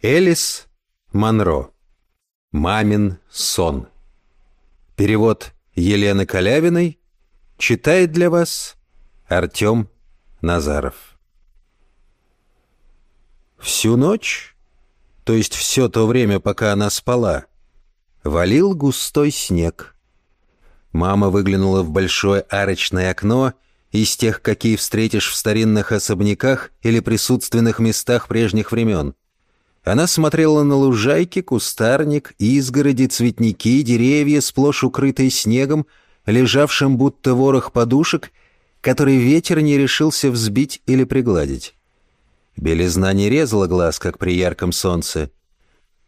Элис Монро. «Мамин сон». Перевод Елены Калявиной. Читает для вас Артем Назаров. Всю ночь, то есть все то время, пока она спала, валил густой снег. Мама выглянула в большое арочное окно из тех, какие встретишь в старинных особняках или присутственных местах прежних времен. Она смотрела на лужайки, кустарник, изгороди, цветники, деревья, сплошь укрытые снегом, лежавшим будто ворох подушек, который ветер не решился взбить или пригладить. Белизна не резала глаз, как при ярком солнце.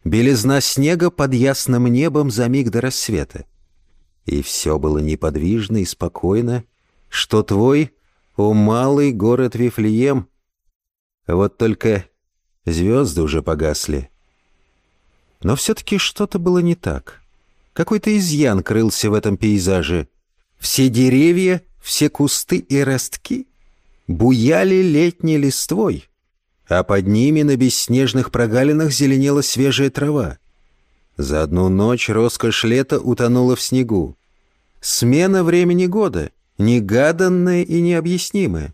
Белизна снега под ясным небом за миг до рассвета. И все было неподвижно и спокойно, что твой, о малый город Вифлеем. Вот только Звезды уже погасли. Но все-таки что-то было не так. Какой-то изъян крылся в этом пейзаже. Все деревья, все кусты и ростки буяли летней листвой, а под ними на бесснежных прогалинах зеленела свежая трава. За одну ночь роскошь лета утонула в снегу. Смена времени года, негаданная и необъяснимая.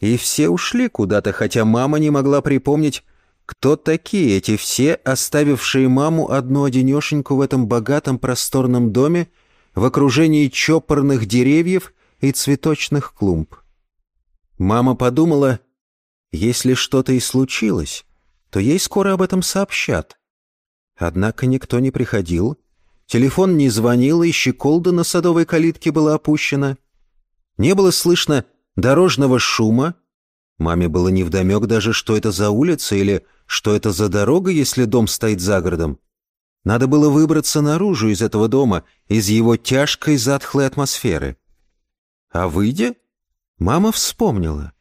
И все ушли куда-то, хотя мама не могла припомнить, кто такие эти все, оставившие маму одну-одинешеньку в этом богатом просторном доме в окружении чопорных деревьев и цветочных клумб. Мама подумала, если что-то и случилось, то ей скоро об этом сообщат. Однако никто не приходил, телефон не звонил, и щеколда на садовой калитке была опущена. Не было слышно дорожного шума. Маме было невдомек даже, что это за улица или что это за дорога, если дом стоит за городом. Надо было выбраться наружу из этого дома, из его тяжкой затхлой атмосферы. А выйдя, мама вспомнила.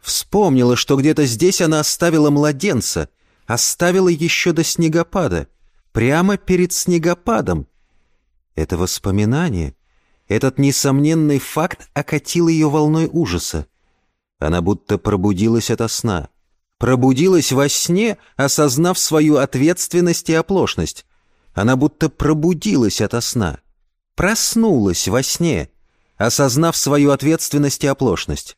Вспомнила, что где-то здесь она оставила младенца, оставила еще до снегопада, прямо перед снегопадом. Это воспоминание этот несомненный факт окатил ее волной ужаса. Она будто пробудилась ото сна. Пробудилась во сне, осознав свою ответственность и оплошность. Она будто пробудилась ото сна. Проснулась во сне, осознав свою ответственность и оплошность.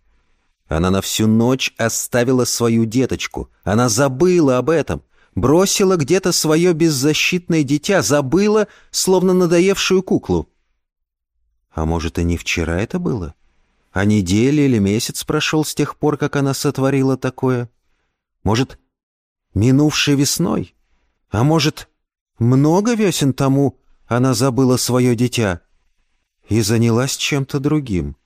Она на всю ночь оставила свою деточку. Она забыла об этом. Бросила где-то свое беззащитное дитя. Забыла, словно надоевшую куклу. А может, и не вчера это было? А неделя или месяц прошел с тех пор, как она сотворила такое? Может, минувшей весной? А может, много весен тому она забыла свое дитя и занялась чем-то другим?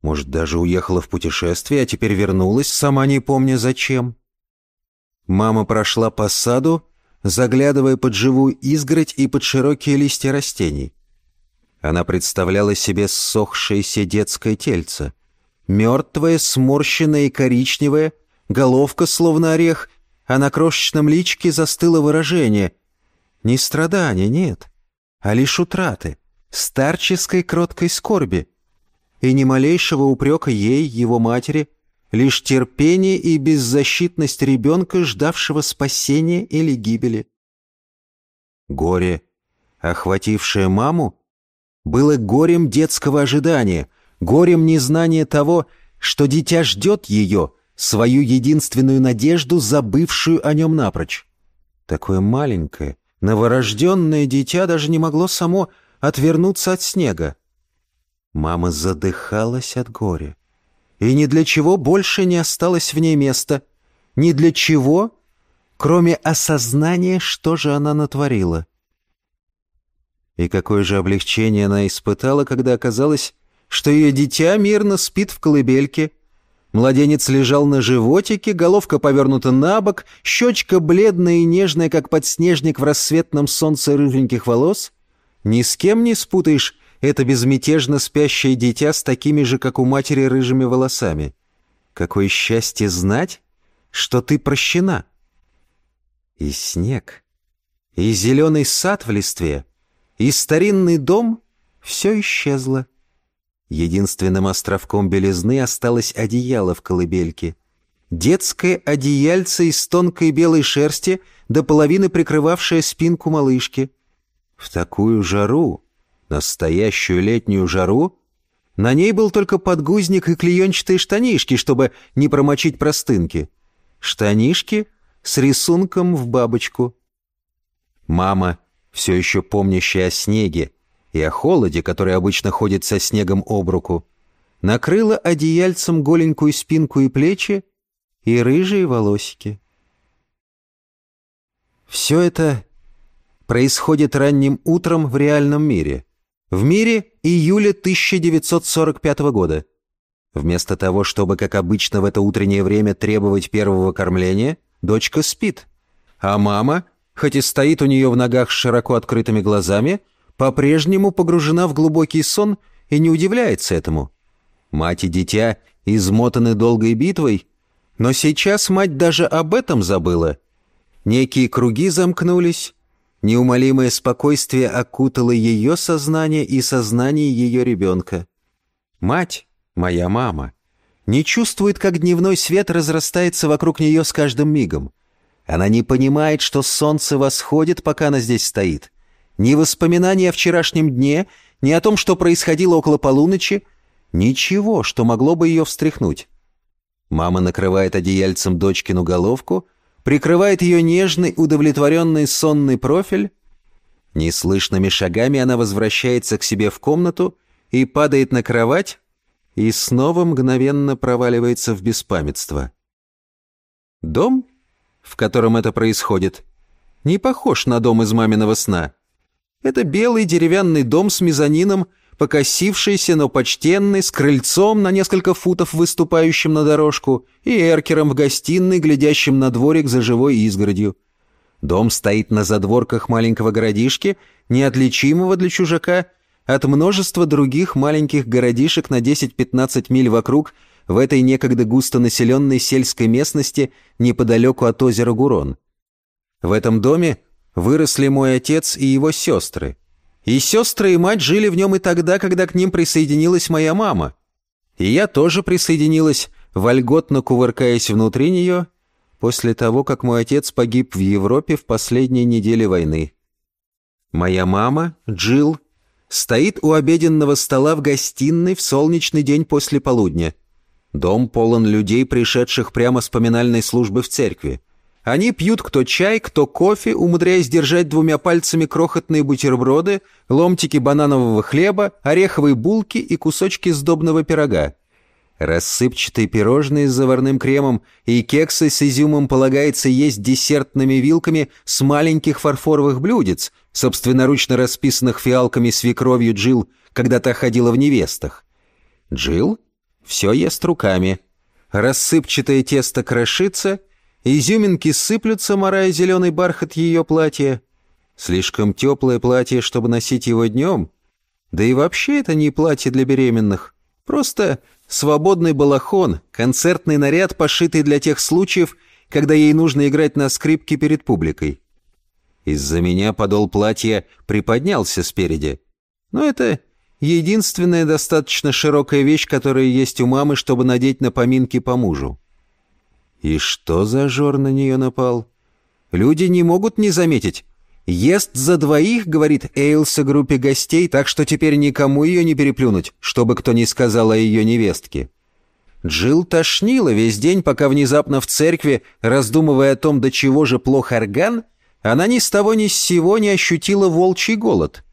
Может, даже уехала в путешествие, а теперь вернулась, сама не помня зачем? Мама прошла по саду, заглядывая под живую изгородь и под широкие листья растений. Она представляла себе ссохшееся детское тельце. Мертвое, сморщенное и коричневое, головка словно орех, а на крошечном личке застыло выражение. Не страдания, нет, а лишь утраты, старческой кроткой скорби. И ни малейшего упрека ей, его матери, лишь терпение и беззащитность ребенка, ждавшего спасения или гибели. Горе, охватившее маму, было горем детского ожидания, горем незнания того, что дитя ждет ее, свою единственную надежду, забывшую о нем напрочь. Такое маленькое, новорожденное дитя даже не могло само отвернуться от снега. Мама задыхалась от горя. И ни для чего больше не осталось в ней места. Ни для чего, кроме осознания, что же она натворила. И какое же облегчение она испытала, когда оказалось, что ее дитя мирно спит в колыбельке. Младенец лежал на животике, головка повернута на бок, щечка бледная и нежная, как подснежник в рассветном солнце рыженьких волос. Ни с кем не спутаешь это безмятежно спящее дитя с такими же, как у матери, рыжими волосами. Какое счастье знать, что ты прощена. И снег, и зеленый сад в листве — и старинный дом все исчезло. Единственным островком белизны осталось одеяло в колыбельке. детское одеяльце из тонкой белой шерсти до половины прикрывавшее спинку малышки. В такую жару, настоящую летнюю жару, на ней был только подгузник и клеенчатые штанишки, чтобы не промочить простынки. Штанишки с рисунком в бабочку. Мама, все еще помнящая о снеге и о холоде, который обычно ходит со снегом об руку, накрыла одеяльцем голенькую спинку и плечи и рыжие волосики. Все это происходит ранним утром в реальном мире. В мире июля 1945 года. Вместо того, чтобы, как обычно в это утреннее время, требовать первого кормления, дочка спит. А мама, хоть и стоит у нее в ногах с широко открытыми глазами, по-прежнему погружена в глубокий сон и не удивляется этому. Мать и дитя измотаны долгой битвой, но сейчас мать даже об этом забыла. Некие круги замкнулись, неумолимое спокойствие окутало ее сознание и сознание ее ребенка. Мать, моя мама, не чувствует, как дневной свет разрастается вокруг нее с каждым мигом. Она не понимает, что солнце восходит, пока она здесь стоит. Ни воспоминания о вчерашнем дне, ни о том, что происходило около полуночи — Ничего, что могло бы ее встряхнуть. Мама накрывает одеяльцем дочкину головку, прикрывает ее нежный, удовлетворенный сонный профиль. Неслышными шагами она возвращается к себе в комнату и падает на кровать, и снова мгновенно проваливается в беспамятство. Дом, в котором это происходит, не похож на дом из маминого сна. Это белый деревянный дом с мезонином покосившийся, но почтенный, с крыльцом на несколько футов выступающим на дорожку и эркером в гостиной, глядящим на дворик за живой изгородью. Дом стоит на задворках маленького городишки, неотличимого для чужака от множества других маленьких городишек на 10-15 миль вокруг в этой некогда густонаселенной сельской местности неподалеку от озера Гурон. В этом доме выросли мой отец и его сестры — и сестры и мать жили в нем и тогда, когда к ним присоединилась моя мама. И я тоже присоединилась, вольготно кувыркаясь внутри нее, после того, как мой отец погиб в Европе в последней неделе войны. Моя мама, Джилл, стоит у обеденного стола в гостиной в солнечный день после полудня. Дом полон людей, пришедших прямо с поминальной службы в церкви. Они пьют кто чай, кто кофе, умудряясь держать двумя пальцами крохотные бутерброды, ломтики бананового хлеба, ореховые булки и кусочки сдобного пирога. Рассыпчатые пирожные с заварным кремом и кексы с изюмом полагается есть десертными вилками с маленьких фарфоровых блюдец, собственноручно расписанных фиалками свекровью Джил, когда та ходила в невестах. Джил все ест руками. Рассыпчатое тесто крошится — Изюминки сыплются, морая зеленый бархат ее платья. Слишком теплое платье, чтобы носить его днем. Да и вообще это не платье для беременных. Просто свободный балахон, концертный наряд, пошитый для тех случаев, когда ей нужно играть на скрипке перед публикой. Из-за меня подол платья приподнялся спереди. Но это единственная достаточно широкая вещь, которая есть у мамы, чтобы надеть на поминки по мужу. И что за жор на нее напал? Люди не могут не заметить. «Ест за двоих», — говорит Эйлс о группе гостей, так что теперь никому ее не переплюнуть, чтобы кто ни сказал о ее невестке. Джилл тошнила весь день, пока внезапно в церкви, раздумывая о том, до чего же плох орган, она ни с того ни с сего не ощутила волчий голод.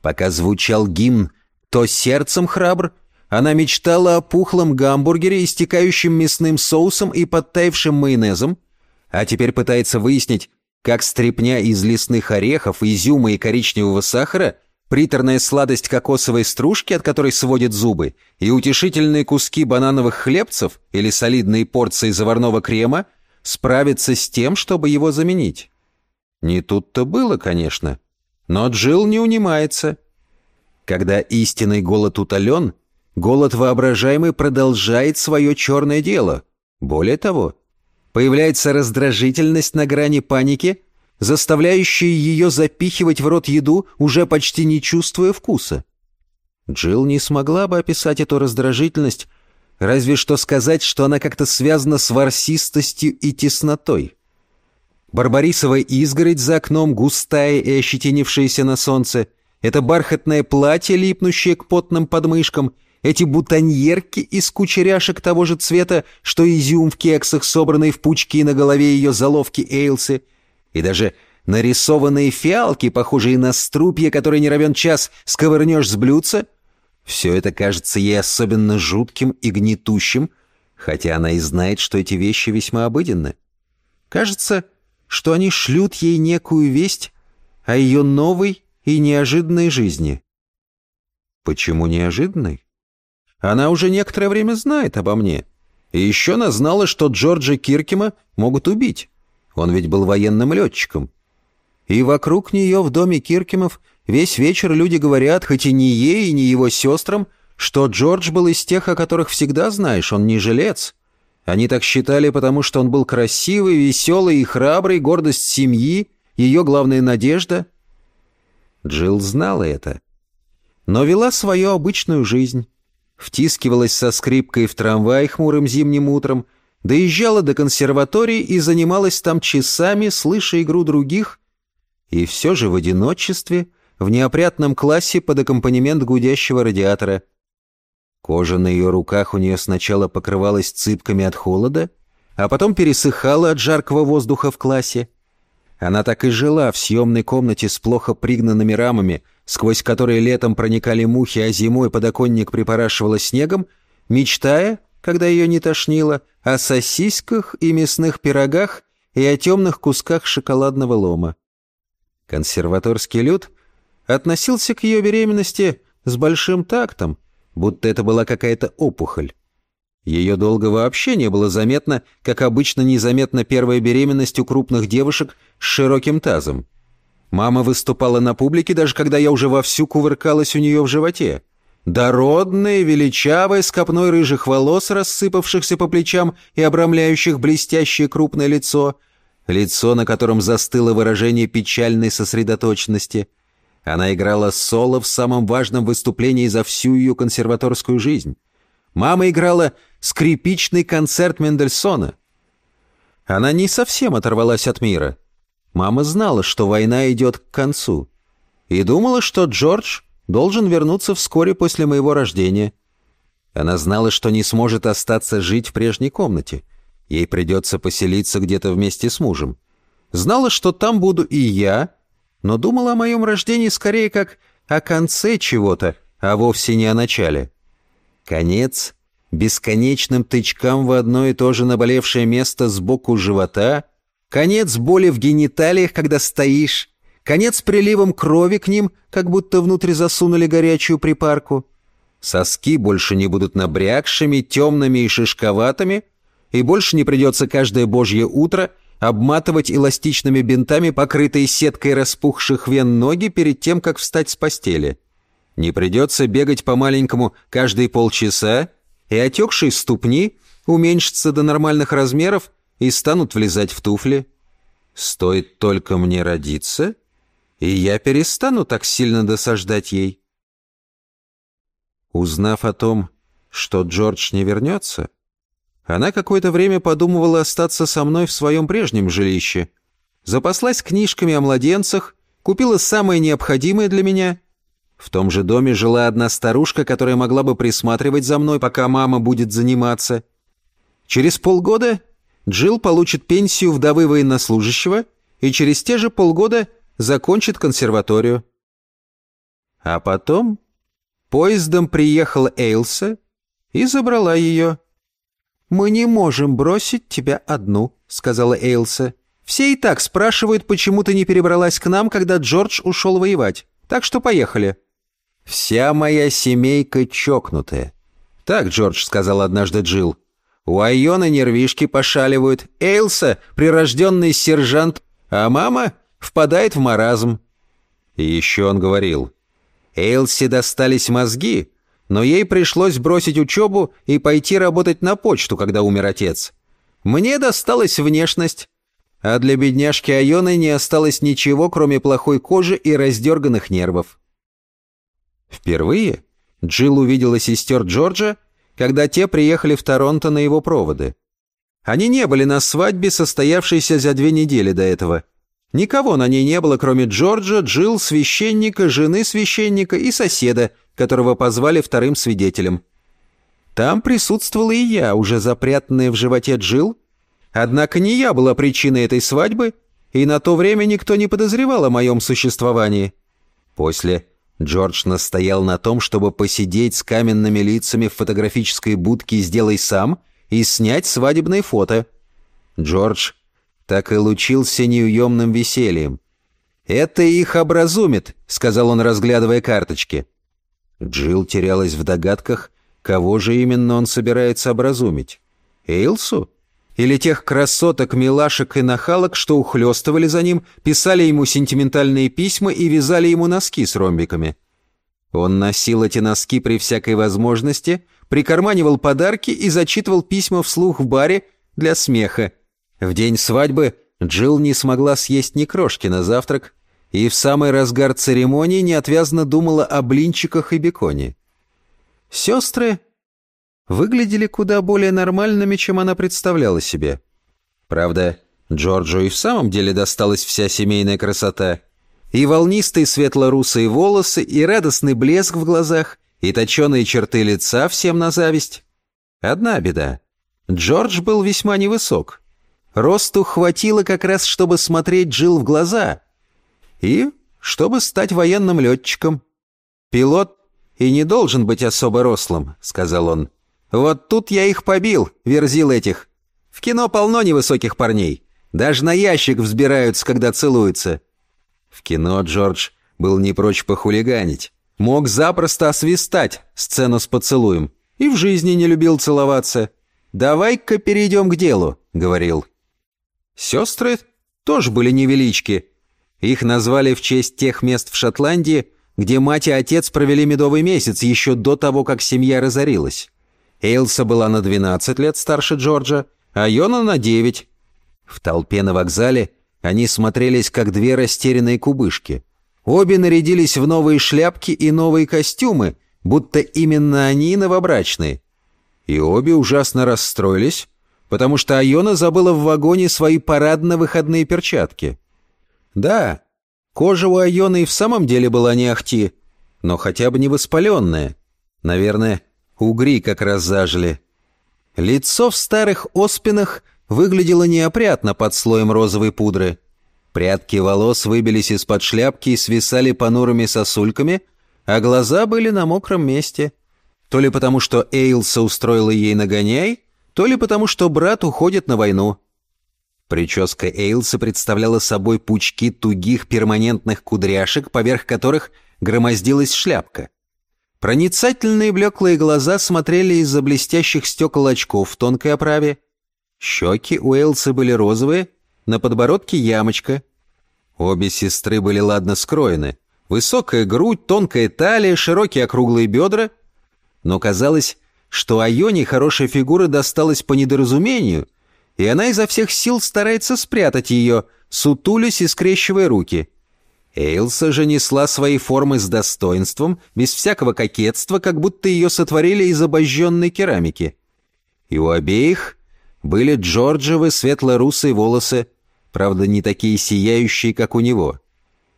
Пока звучал гимн «То сердцем храбр», она мечтала о пухлом гамбургере, истекающем мясным соусом и подтаявшим майонезом, а теперь пытается выяснить, как стрепня из лесных орехов, изюма и коричневого сахара, приторная сладость кокосовой стружки, от которой сводят зубы, и утешительные куски банановых хлебцев или солидные порции заварного крема справятся с тем, чтобы его заменить. Не тут-то было, конечно, но Джилл не унимается. Когда истинный голод утолен — Голод воображаемый продолжает свое черное дело. Более того, появляется раздражительность на грани паники, заставляющая ее запихивать в рот еду, уже почти не чувствуя вкуса. Джилл не смогла бы описать эту раздражительность, разве что сказать, что она как-то связана с ворсистостью и теснотой. Барбарисовая изгородь за окном, густая и ощетинившаяся на солнце, это бархатное платье, липнущее к потным подмышкам, эти бутоньерки из кучеряшек того же цвета, что изюм в кексах, собранные в пучки на голове ее заловки Эйлсы, и даже нарисованные фиалки, похожие на струпья, которые не равен час сковырнешь с блюдца, все это кажется ей особенно жутким и гнетущим, хотя она и знает, что эти вещи весьма обыденны. Кажется, что они шлют ей некую весть о ее новой и неожиданной жизни. Почему неожиданной? Она уже некоторое время знает обо мне. И еще она знала, что Джорджа Киркема могут убить. Он ведь был военным летчиком. И вокруг нее в доме Киркемов весь вечер люди говорят, хоть и не ей, и не его сестрам, что Джордж был из тех, о которых всегда знаешь, он не жилец. Они так считали, потому что он был красивый, веселый и храбрый, гордость семьи, ее главная надежда. Джилл знала это. Но вела свою обычную жизнь. Втискивалась со скрипкой в трамвай хмурым зимним утром, доезжала до консерватории и занималась там часами, слыша игру других — и все же в одиночестве, в неопрятном классе под аккомпанемент гудящего радиатора. Кожа на ее руках у нее сначала покрывалась цыпками от холода, а потом пересыхала от жаркого воздуха в классе. Она так и жила в съемной комнате с плохо пригнанными рамами, сквозь которые летом проникали мухи, а зимой подоконник припорашивало снегом, мечтая, когда ее не тошнило, о сосисках и мясных пирогах и о темных кусках шоколадного лома. Консерваторский люд относился к ее беременности с большим тактом, будто это была какая-то опухоль. Ее долго вообще не было заметно, как обычно незаметна первая беременность у крупных девушек с широким тазом. Мама выступала на публике, даже когда я уже вовсю кувыркалась у нее в животе. Дородная, величавая, с копной рыжих волос, рассыпавшихся по плечам и обрамляющих блестящее крупное лицо, лицо, на котором застыло выражение печальной сосредоточенности. Она играла соло в самом важном выступлении за всю ее консерваторскую жизнь. Мама играла скрипичный концерт Мендельсона. Она не совсем оторвалась от мира. Мама знала, что война идет к концу. И думала, что Джордж должен вернуться вскоре после моего рождения. Она знала, что не сможет остаться жить в прежней комнате — Ей придется поселиться где-то вместе с мужем. Знала, что там буду и я, но думала о моем рождении скорее как о конце чего-то, а вовсе не о начале. Конец бесконечным тычкам в одно и то же наболевшее место сбоку живота, конец боли в гениталиях, когда стоишь, конец приливом крови к ним, как будто внутрь засунули горячую припарку. Соски больше не будут набрякшими, темными и шишковатыми — и больше не придется каждое божье утро обматывать эластичными бинтами покрытые сеткой распухших вен ноги перед тем, как встать с постели. Не придется бегать по-маленькому каждые полчаса, и отекшие ступни уменьшатся до нормальных размеров и станут влезать в туфли. Стоит только мне родиться, и я перестану так сильно досаждать ей. Узнав о том, что Джордж не вернется, она какое-то время подумывала остаться со мной в своем прежнем жилище. Запаслась книжками о младенцах, купила самое необходимое для меня. В том же доме жила одна старушка, которая могла бы присматривать за мной, пока мама будет заниматься. Через полгода Джилл получит пенсию вдовы военнослужащего и через те же полгода закончит консерваторию. А потом поездом приехала Эйлса и забрала ее. «Мы не можем бросить тебя одну», — сказала Эйлса. «Все и так спрашивают, почему ты не перебралась к нам, когда Джордж ушел воевать. Так что поехали». «Вся моя семейка чокнутая». «Так, Джордж», — сказал однажды Джилл. «У Айона нервишки пошаливают. Эйлса — прирожденный сержант, а мама впадает в маразм». И еще он говорил. «Эйлсе достались мозги, но ей пришлось бросить учебу и пойти работать на почту, когда умер отец. Мне досталась внешность, а для бедняжки Айоны не осталось ничего, кроме плохой кожи и раздерганных нервов. Впервые Джилл увидела сестер Джорджа когда те приехали в Торонто на его проводы. Они не были на свадьбе, состоявшейся за две недели до этого. Никого на ней не было, кроме Джорджа, Джилл, священника, жены священника и соседа, которого позвали вторым свидетелем. Там присутствовала и я, уже запрятанная в животе Джилл. Однако не я была причиной этой свадьбы, и на то время никто не подозревал о моем существовании. После Джордж настоял на том, чтобы посидеть с каменными лицами в фотографической будке «Сделай сам» и снять свадебное фото. Джордж так и лучился неуемным весельем. «Это их образумит», — сказал он, разглядывая карточки. Джилл терялась в догадках, кого же именно он собирается образумить. Эйлсу? Или тех красоток, милашек и нахалок, что ухлёстывали за ним, писали ему сентиментальные письма и вязали ему носки с ромбиками? Он носил эти носки при всякой возможности, прикарманивал подарки и зачитывал письма вслух в баре для смеха. В день свадьбы Джилл не смогла съесть ни крошки на завтрак и в самый разгар церемонии неотвязно думала о блинчиках и беконе. Сестры выглядели куда более нормальными, чем она представляла себе. Правда, Джорджу и в самом деле досталась вся семейная красота. И волнистые светло-русые волосы, и радостный блеск в глазах, и точеные черты лица всем на зависть. Одна беда. Джордж был весьма невысок. Росту хватило как раз, чтобы смотреть Джилл в глаза. И чтобы стать военным летчиком. Пилот и не должен быть особо рослым», — сказал он. «Вот тут я их побил, верзил этих. В кино полно невысоких парней. Даже на ящик взбираются, когда целуются». В кино Джордж был не прочь похулиганить. Мог запросто освистать сцену с поцелуем. И в жизни не любил целоваться. «Давай-ка перейдем к делу», — говорил. Сестры тоже были невелички. Их назвали в честь тех мест в Шотландии, где мать и отец провели медовый месяц еще до того, как семья разорилась. Эйлса была на 12 лет старше Джорджа, а Йона на 9. В толпе на вокзале они смотрелись, как две растерянные кубышки. Обе нарядились в новые шляпки и новые костюмы, будто именно они новобрачные. И обе ужасно расстроились, потому что Айона забыла в вагоне свои парадно-выходные перчатки. Да, Кожа у Айоны и в самом деле была не ахти, но хотя бы не воспаленная. Наверное, угри как раз зажили. Лицо в старых оспинах выглядело неопрятно под слоем розовой пудры. Прядки волос выбились из-под шляпки и свисали понурыми сосульками, а глаза были на мокром месте. То ли потому, что Эйлса устроила ей нагоняй, то ли потому, что брат уходит на войну. Прическа Эйлса представляла собой пучки тугих перманентных кудряшек, поверх которых громоздилась шляпка. Проницательные блеклые глаза смотрели из-за блестящих стекол очков в тонкой оправе. Щеки у Эйлсы были розовые, на подбородке ямочка. Обе сестры были ладно скроены. Высокая грудь, тонкая талия, широкие округлые бедра. Но казалось, что Айоне хорошая фигура досталась по недоразумению — и она изо всех сил старается спрятать ее, сутулясь и скрещивая руки. Эйлса же несла свои формы с достоинством, без всякого кокетства, как будто ее сотворили из обожженной керамики. И у обеих были Джорджевы светло-русые волосы, правда, не такие сияющие, как у него.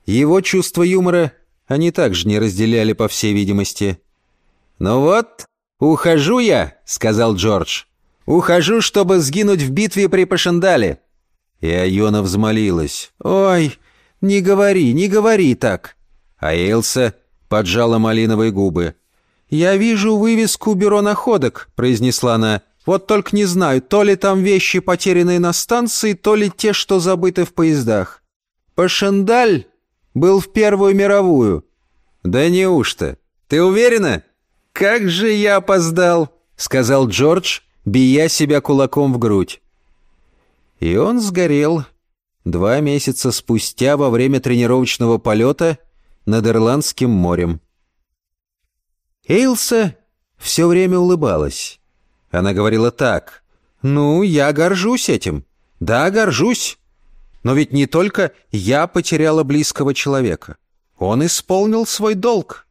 Его чувство юмора они также не разделяли, по всей видимости. «Ну вот, ухожу я», — сказал Джордж. Ухожу, чтобы сгинуть в битве при Пашендале». И Айона взмолилась. «Ой, не говори, не говори так». А Эйлса поджала малиновые губы. «Я вижу вывеску бюро находок», — произнесла она. «Вот только не знаю, то ли там вещи, потерянные на станции, то ли те, что забыты в поездах. Пашендаль был в Первую мировую». «Да неужто? Ты уверена?» «Как же я опоздал», — сказал Джордж, бия себя кулаком в грудь. И он сгорел два месяца спустя во время тренировочного полета над Ирландским морем. Эйлса все время улыбалась. Она говорила так. «Ну, я горжусь этим. Да, горжусь. Но ведь не только я потеряла близкого человека. Он исполнил свой долг.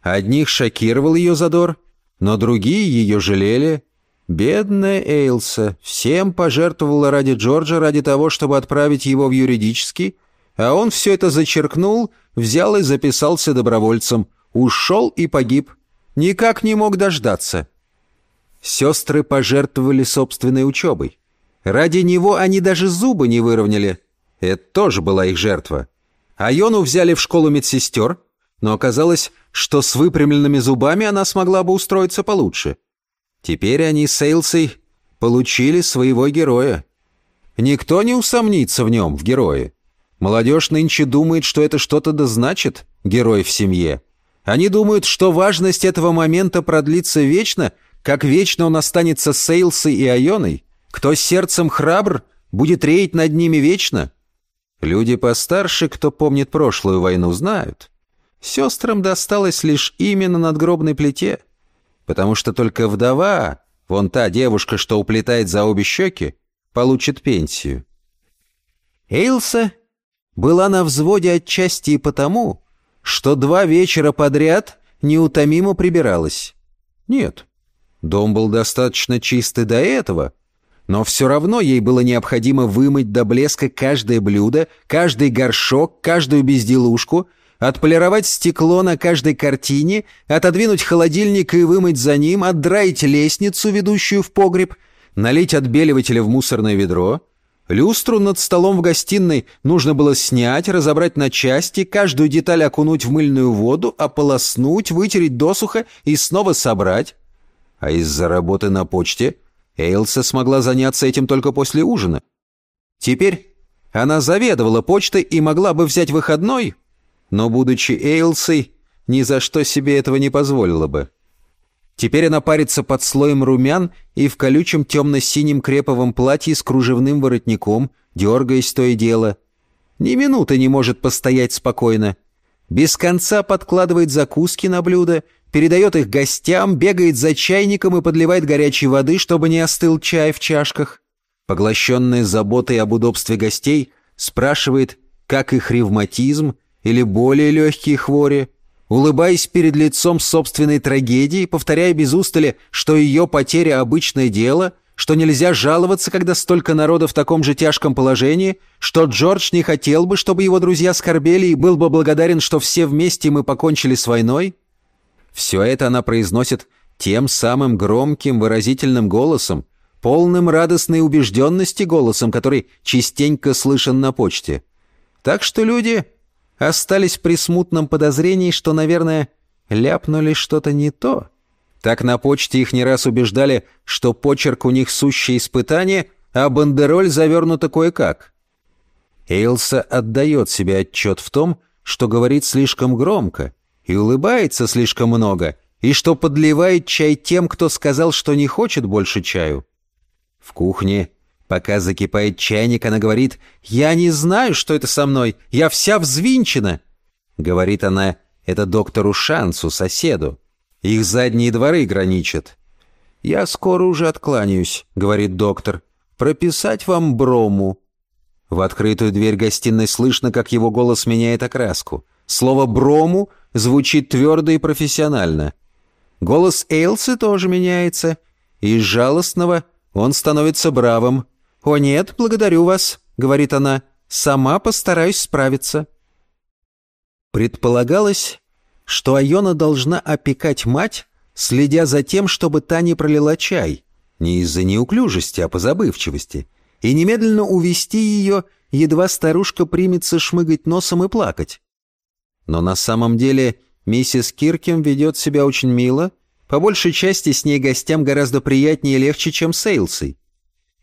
Одних шокировал ее задор, но другие ее жалели. Бедная Эйлса всем пожертвовала ради Джорджа, ради того, чтобы отправить его в юридический, а он все это зачеркнул, взял и записался добровольцем, ушел и погиб. Никак не мог дождаться. Сестры пожертвовали собственной учебой. Ради него они даже зубы не выровняли. Это тоже была их жертва. Айону взяли в школу медсестер, но оказалось, что с выпрямленными зубами она смогла бы устроиться получше. Теперь они с Эйлсой получили своего героя. Никто не усомнится в нем, в герое. Молодежь нынче думает, что это что-то да значит, герой в семье. Они думают, что важность этого момента продлится вечно, как вечно он останется с Эйлсой и Айоной. Кто сердцем храбр, будет реять над ними вечно. Люди постарше, кто помнит прошлую войну, знают. Сестрам досталось лишь именно над гробной плите, потому что только вдова, вон та девушка, что уплетает за обе щеки, получит пенсию. Эйлса была на взводе отчасти и потому, что два вечера подряд неутомимо прибиралась. Нет, дом был достаточно чистый до этого, но все равно ей было необходимо вымыть до блеска каждое блюдо, каждый горшок, каждую безделушку — отполировать стекло на каждой картине, отодвинуть холодильник и вымыть за ним, отдраить лестницу, ведущую в погреб, налить отбеливателя в мусорное ведро. Люстру над столом в гостиной нужно было снять, разобрать на части, каждую деталь окунуть в мыльную воду, ополоснуть, вытереть досуха и снова собрать. А из-за работы на почте Эйлса смогла заняться этим только после ужина. Теперь она заведовала почтой и могла бы взять выходной, но, будучи Эйлсой, ни за что себе этого не позволила бы. Теперь она парится под слоем румян и в колючем темно-синем креповом платье с кружевным воротником, дергаясь то и дело. Ни минуты не может постоять спокойно. Без конца подкладывает закуски на блюдо, передает их гостям, бегает за чайником и подливает горячей воды, чтобы не остыл чай в чашках. Поглощенная заботой об удобстве гостей, спрашивает, как их ревматизм, или более легкие хвори, улыбаясь перед лицом собственной трагедии, повторяя без устали, что ее потеря – обычное дело, что нельзя жаловаться, когда столько народа в таком же тяжком положении, что Джордж не хотел бы, чтобы его друзья скорбели и был бы благодарен, что все вместе мы покончили с войной? Все это она произносит тем самым громким выразительным голосом, полным радостной убежденности голосом, который частенько слышен на почте. Так что люди остались при смутном подозрении, что, наверное, ляпнули что-то не то. Так на почте их не раз убеждали, что почерк у них сущее испытание, а бандероль завернута кое-как. Эйлса отдает себе отчет в том, что говорит слишком громко и улыбается слишком много, и что подливает чай тем, кто сказал, что не хочет больше чаю. В кухне Пока закипает чайник, она говорит, «Я не знаю, что это со мной, я вся взвинчена!» Говорит она, это доктору Шансу, соседу. Их задние дворы граничат. «Я скоро уже откланяюсь», — говорит доктор. «Прописать вам брому». В открытую дверь гостиной слышно, как его голос меняет окраску. Слово «брому» звучит твердо и профессионально. Голос Эйлсы тоже меняется. Из жалостного он становится бравым. «О нет, благодарю вас», — говорит она, — «сама постараюсь справиться». Предполагалось, что Айона должна опекать мать, следя за тем, чтобы та не пролила чай, не из-за неуклюжести, а по забывчивости, и немедленно увести ее, едва старушка примется шмыгать носом и плакать. Но на самом деле миссис Киркем ведет себя очень мило, по большей части с ней гостям гораздо приятнее и легче, чем с Эйлсой.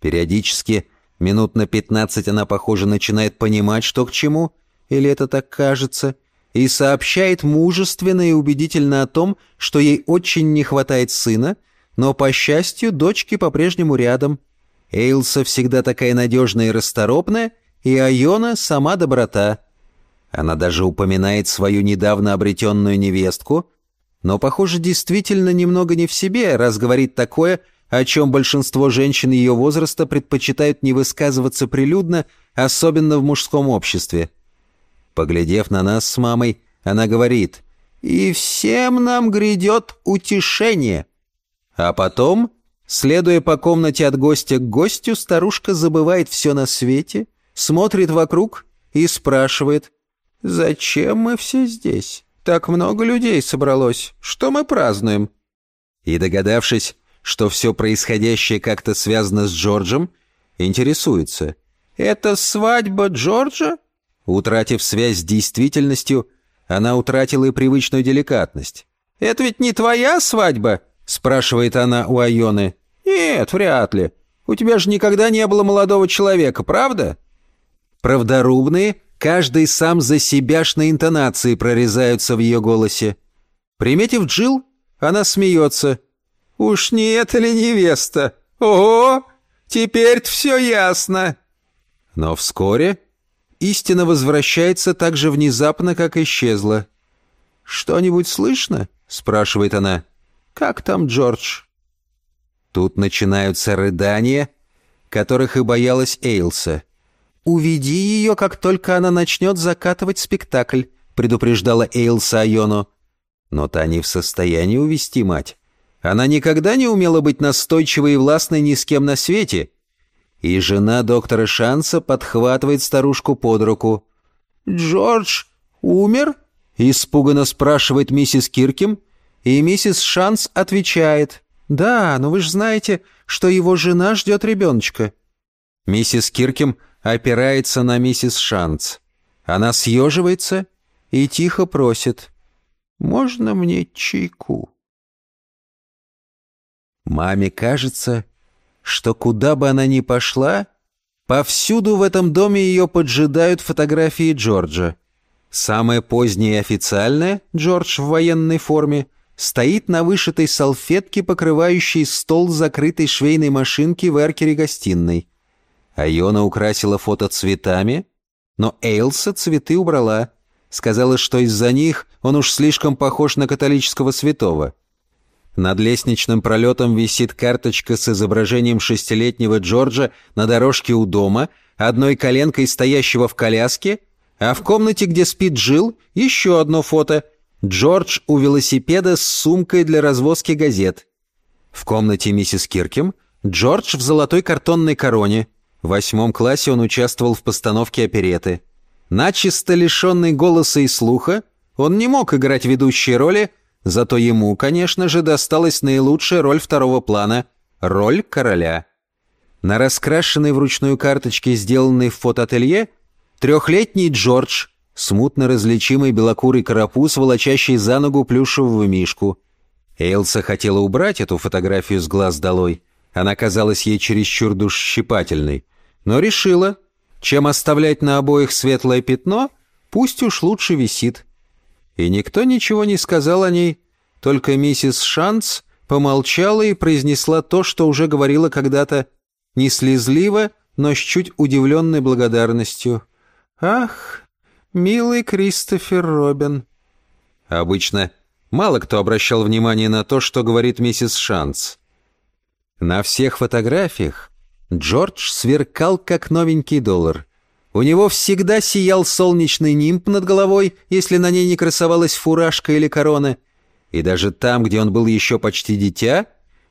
Периодически, минут на пятнадцать она, похоже, начинает понимать, что к чему, или это так кажется, и сообщает мужественно и убедительно о том, что ей очень не хватает сына, но, по счастью, дочки по-прежнему рядом. Эйлса всегда такая надежная и расторопная, и Айона — сама доброта. Она даже упоминает свою недавно обретенную невестку, но, похоже, действительно немного не в себе, раз говорит такое — о чем большинство женщин ее возраста предпочитают не высказываться прилюдно, особенно в мужском обществе. Поглядев на нас с мамой, она говорит, «И всем нам грядет утешение». А потом, следуя по комнате от гостя к гостю, старушка забывает все на свете, смотрит вокруг и спрашивает, «Зачем мы все здесь? Так много людей собралось. Что мы празднуем?» И догадавшись, что все происходящее как-то связано с Джорджем, интересуется, «Это свадьба Джорджа?» Утратив связь с действительностью, она утратила и привычную деликатность. «Это ведь не твоя свадьба?» — спрашивает она у Айоны. «Нет, вряд ли. У тебя же никогда не было молодого человека, правда?» Правдорубные, каждый сам за себяшной интонации прорезаются в ее голосе. Приметив Джил, она смеется. «Уж не это ли невеста? Ого! Теперь-то все ясно!» Но вскоре истина возвращается так же внезапно, как исчезла. «Что-нибудь слышно?» — спрашивает она. «Как там Джордж?» Тут начинаются рыдания, которых и боялась Эйлса. «Уведи ее, как только она начнет закатывать спектакль», — предупреждала Эйлса Айону. Но та не в состоянии увести мать. Она никогда не умела быть настойчивой и властной ни с кем на свете. И жена доктора Шанса подхватывает старушку под руку. «Джордж умер?» — испуганно спрашивает миссис Киркем, и миссис Шанс отвечает. «Да, но вы же знаете, что его жена ждет ребеночка». Миссис Киркем опирается на миссис Шанс. Она съеживается и тихо просит. «Можно мне чайку?» Маме кажется, что куда бы она ни пошла, повсюду в этом доме ее поджидают фотографии Джорджа. Самое позднее официальное, Джордж в военной форме, стоит на вышитой салфетке, покрывающей стол закрытой швейной машинки в эркере гостиной. Айона украсила фото цветами, но Эйлса цветы убрала. Сказала, что из-за них он уж слишком похож на католического святого. Над лестничным пролетом висит карточка с изображением шестилетнего Джорджа на дорожке у дома, одной коленкой стоящего в коляске, а в комнате, где спит Джилл, еще одно фото. Джордж у велосипеда с сумкой для развозки газет. В комнате миссис Киркем Джордж в золотой картонной короне. В восьмом классе он участвовал в постановке опереты. Начисто лишенный голоса и слуха, он не мог играть ведущие роли, Зато ему, конечно же, досталась наилучшая роль второго плана — роль короля. На раскрашенной вручную карточке, сделанной в фотоателье, трехлетний Джордж, смутно различимый белокурый карапуз, волочащий за ногу плюшевого мишку. Эйлса хотела убрать эту фотографию с глаз долой. Она казалась ей чересчур душщипательной. Но решила, чем оставлять на обоих светлое пятно, пусть уж лучше висит и никто ничего не сказал о ней, только миссис Шанц помолчала и произнесла то, что уже говорила когда-то, не слезливо, но с чуть удивленной благодарностью. «Ах, милый Кристофер Робин!» Обычно мало кто обращал внимание на то, что говорит миссис Шанц. На всех фотографиях Джордж сверкал, как новенький доллар — у него всегда сиял солнечный нимб над головой, если на ней не красовалась фуражка или корона. И даже там, где он был еще почти дитя,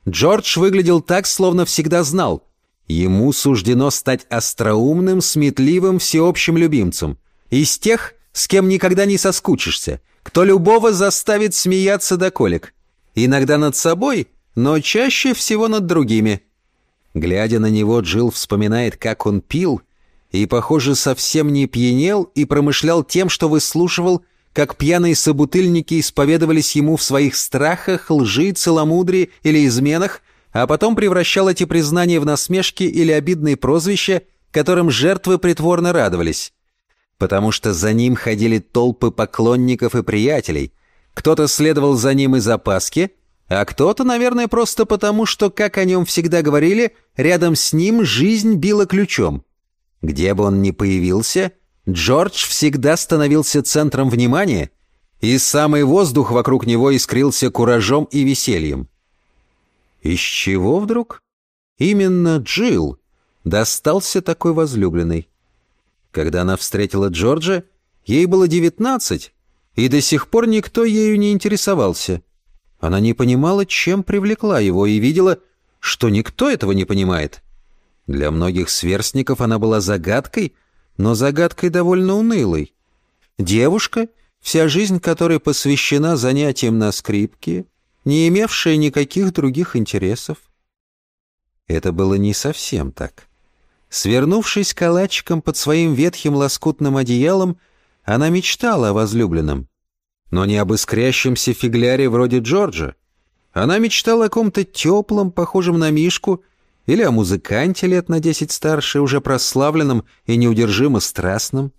Джордж выглядел так, словно всегда знал. Ему суждено стать остроумным, сметливым, всеобщим любимцем. Из тех, с кем никогда не соскучишься, кто любого заставит смеяться до колик. Иногда над собой, но чаще всего над другими. Глядя на него, Джилл вспоминает, как он пил — и, похоже, совсем не пьянел и промышлял тем, что выслушивал, как пьяные собутыльники исповедовались ему в своих страхах, лжи, целомудрии или изменах, а потом превращал эти признания в насмешки или обидные прозвища, которым жертвы притворно радовались. Потому что за ним ходили толпы поклонников и приятелей. Кто-то следовал за ним из опаски, а кто-то, наверное, просто потому, что, как о нем всегда говорили, рядом с ним жизнь била ключом. Где бы он ни появился, Джордж всегда становился центром внимания, и самый воздух вокруг него искрился куражом и весельем. Из чего вдруг? Именно Джилл достался такой возлюбленный. Когда она встретила Джорджа, ей было девятнадцать, и до сих пор никто ею не интересовался. Она не понимала, чем привлекла его, и видела, что никто этого не понимает. Для многих сверстников она была загадкой, но загадкой довольно унылой. Девушка, вся жизнь которой посвящена занятиям на скрипке, не имевшая никаких других интересов. Это было не совсем так. Свернувшись калачиком под своим ветхим лоскутным одеялом, она мечтала о возлюбленном. Но не об искрящемся фигляре вроде Джорджа. Она мечтала о ком-то теплом, похожем на Мишку, или о музыканте лет на десять старше, уже прославленном и неудержимо страстном.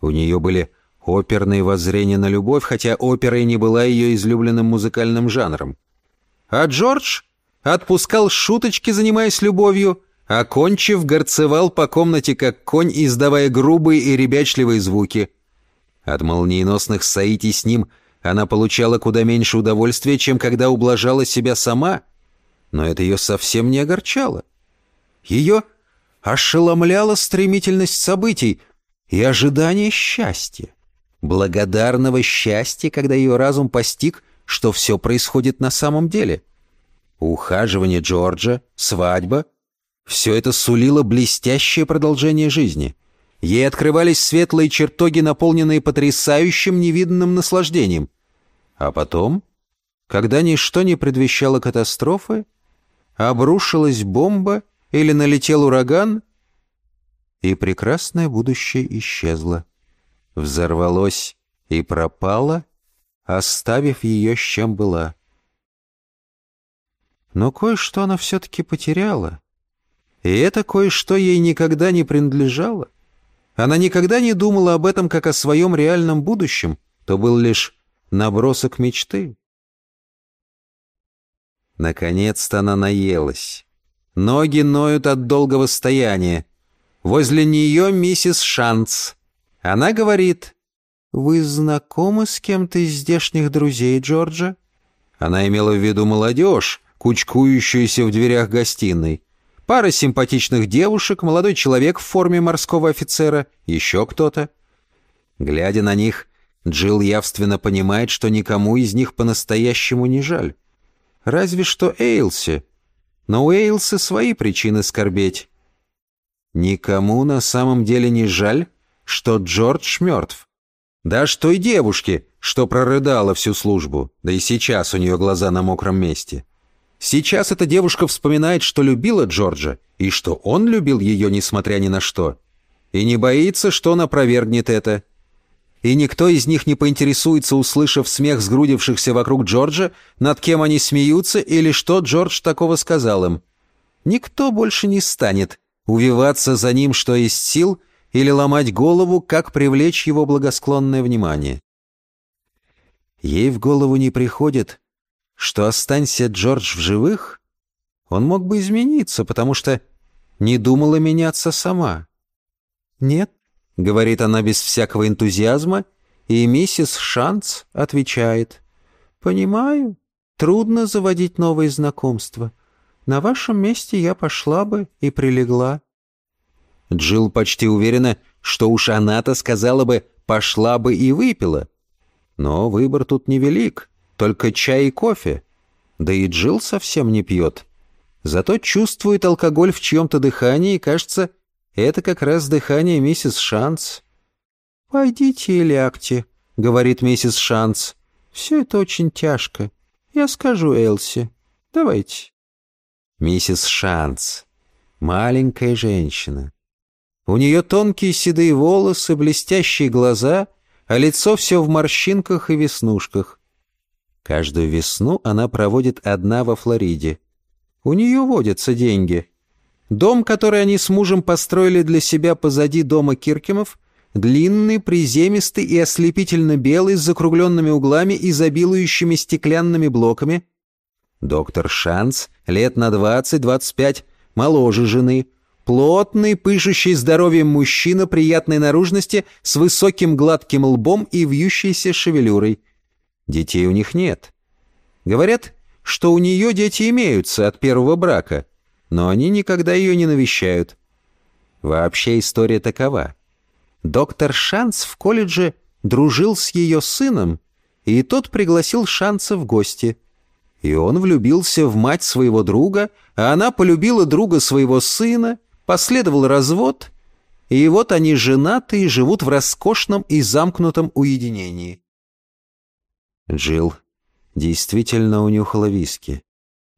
У нее были оперные воззрения на любовь, хотя опера и не была ее излюбленным музыкальным жанром. А Джордж отпускал шуточки, занимаясь любовью, а кончив горцевал по комнате, как конь, издавая грубые и ребячливые звуки. От молниеносных соитий с ним она получала куда меньше удовольствия, чем когда ублажала себя сама, но это ее совсем не огорчало. Ее ошеломляла стремительность событий и ожидание счастья. Благодарного счастья, когда ее разум постиг, что все происходит на самом деле. Ухаживание Джорджа, свадьба — все это сулило блестящее продолжение жизни. Ей открывались светлые чертоги, наполненные потрясающим невиданным наслаждением. А потом, когда ничто не предвещало катастрофы, обрушилась бомба или налетел ураган, и прекрасное будущее исчезло, взорвалось и пропало, оставив ее с чем была. Но кое-что она все-таки потеряла, и это кое-что ей никогда не принадлежало. Она никогда не думала об этом как о своем реальном будущем, то был лишь набросок мечты. Наконец-то она наелась. Ноги ноют от долгого стояния. Возле нее миссис Шанц. Она говорит, «Вы знакомы с кем-то из здешних друзей Джорджа?» Она имела в виду молодежь, кучкующуюся в дверях гостиной. Пара симпатичных девушек, молодой человек в форме морского офицера, еще кто-то. Глядя на них, Джилл явственно понимает, что никому из них по-настоящему не жаль. Разве что Эйлси. Но у Эйлси свои причины скорбеть. Никому на самом деле не жаль, что Джордж мертв. Да что и девушке, что прорыдала всю службу, да и сейчас у нее глаза на мокром месте. Сейчас эта девушка вспоминает, что любила Джорджа, и что он любил ее, несмотря ни на что. И не боится, что он опровергнет это и никто из них не поинтересуется, услышав смех сгрудившихся вокруг Джорджа, над кем они смеются или что Джордж такого сказал им. Никто больше не станет увиваться за ним, что есть сил, или ломать голову, как привлечь его благосклонное внимание. Ей в голову не приходит, что останься Джордж в живых, он мог бы измениться, потому что не думала меняться сама. Нет, — говорит она без всякого энтузиазма, и миссис Шанц отвечает. «Понимаю, трудно заводить новые знакомства. На вашем месте я пошла бы и прилегла». Джилл почти уверена, что уж она-то сказала бы «пошла бы и выпила». Но выбор тут невелик, только чай и кофе. Да и Джилл совсем не пьет. Зато чувствует алкоголь в чьем-то дыхании и, кажется, это как раз дыхание миссис Шанс. «Пойдите и лягте», — говорит миссис Шанс. «Все это очень тяжко. Я скажу Элси. Давайте». Миссис Шанс. Маленькая женщина. У нее тонкие седые волосы, блестящие глаза, а лицо все в морщинках и веснушках. Каждую весну она проводит одна во Флориде. У нее водятся деньги. Дом, который они с мужем построили для себя позади дома Киркемов, длинный, приземистый и ослепительно белый, с закругленными углами и забилующими стеклянными блоками. Доктор Шанс, лет на 20-25, моложе жены, плотный, пышущий здоровьем мужчина приятной наружности с высоким гладким лбом и вьющейся шевелюрой. Детей у них нет. Говорят, что у нее дети имеются от первого брака — но они никогда ее не навещают. Вообще история такова. Доктор Шанс в колледже дружил с ее сыном, и тот пригласил Шанса в гости. И он влюбился в мать своего друга, а она полюбила друга своего сына, последовал развод, и вот они женаты и живут в роскошном и замкнутом уединении. Джилл действительно унюхала виски.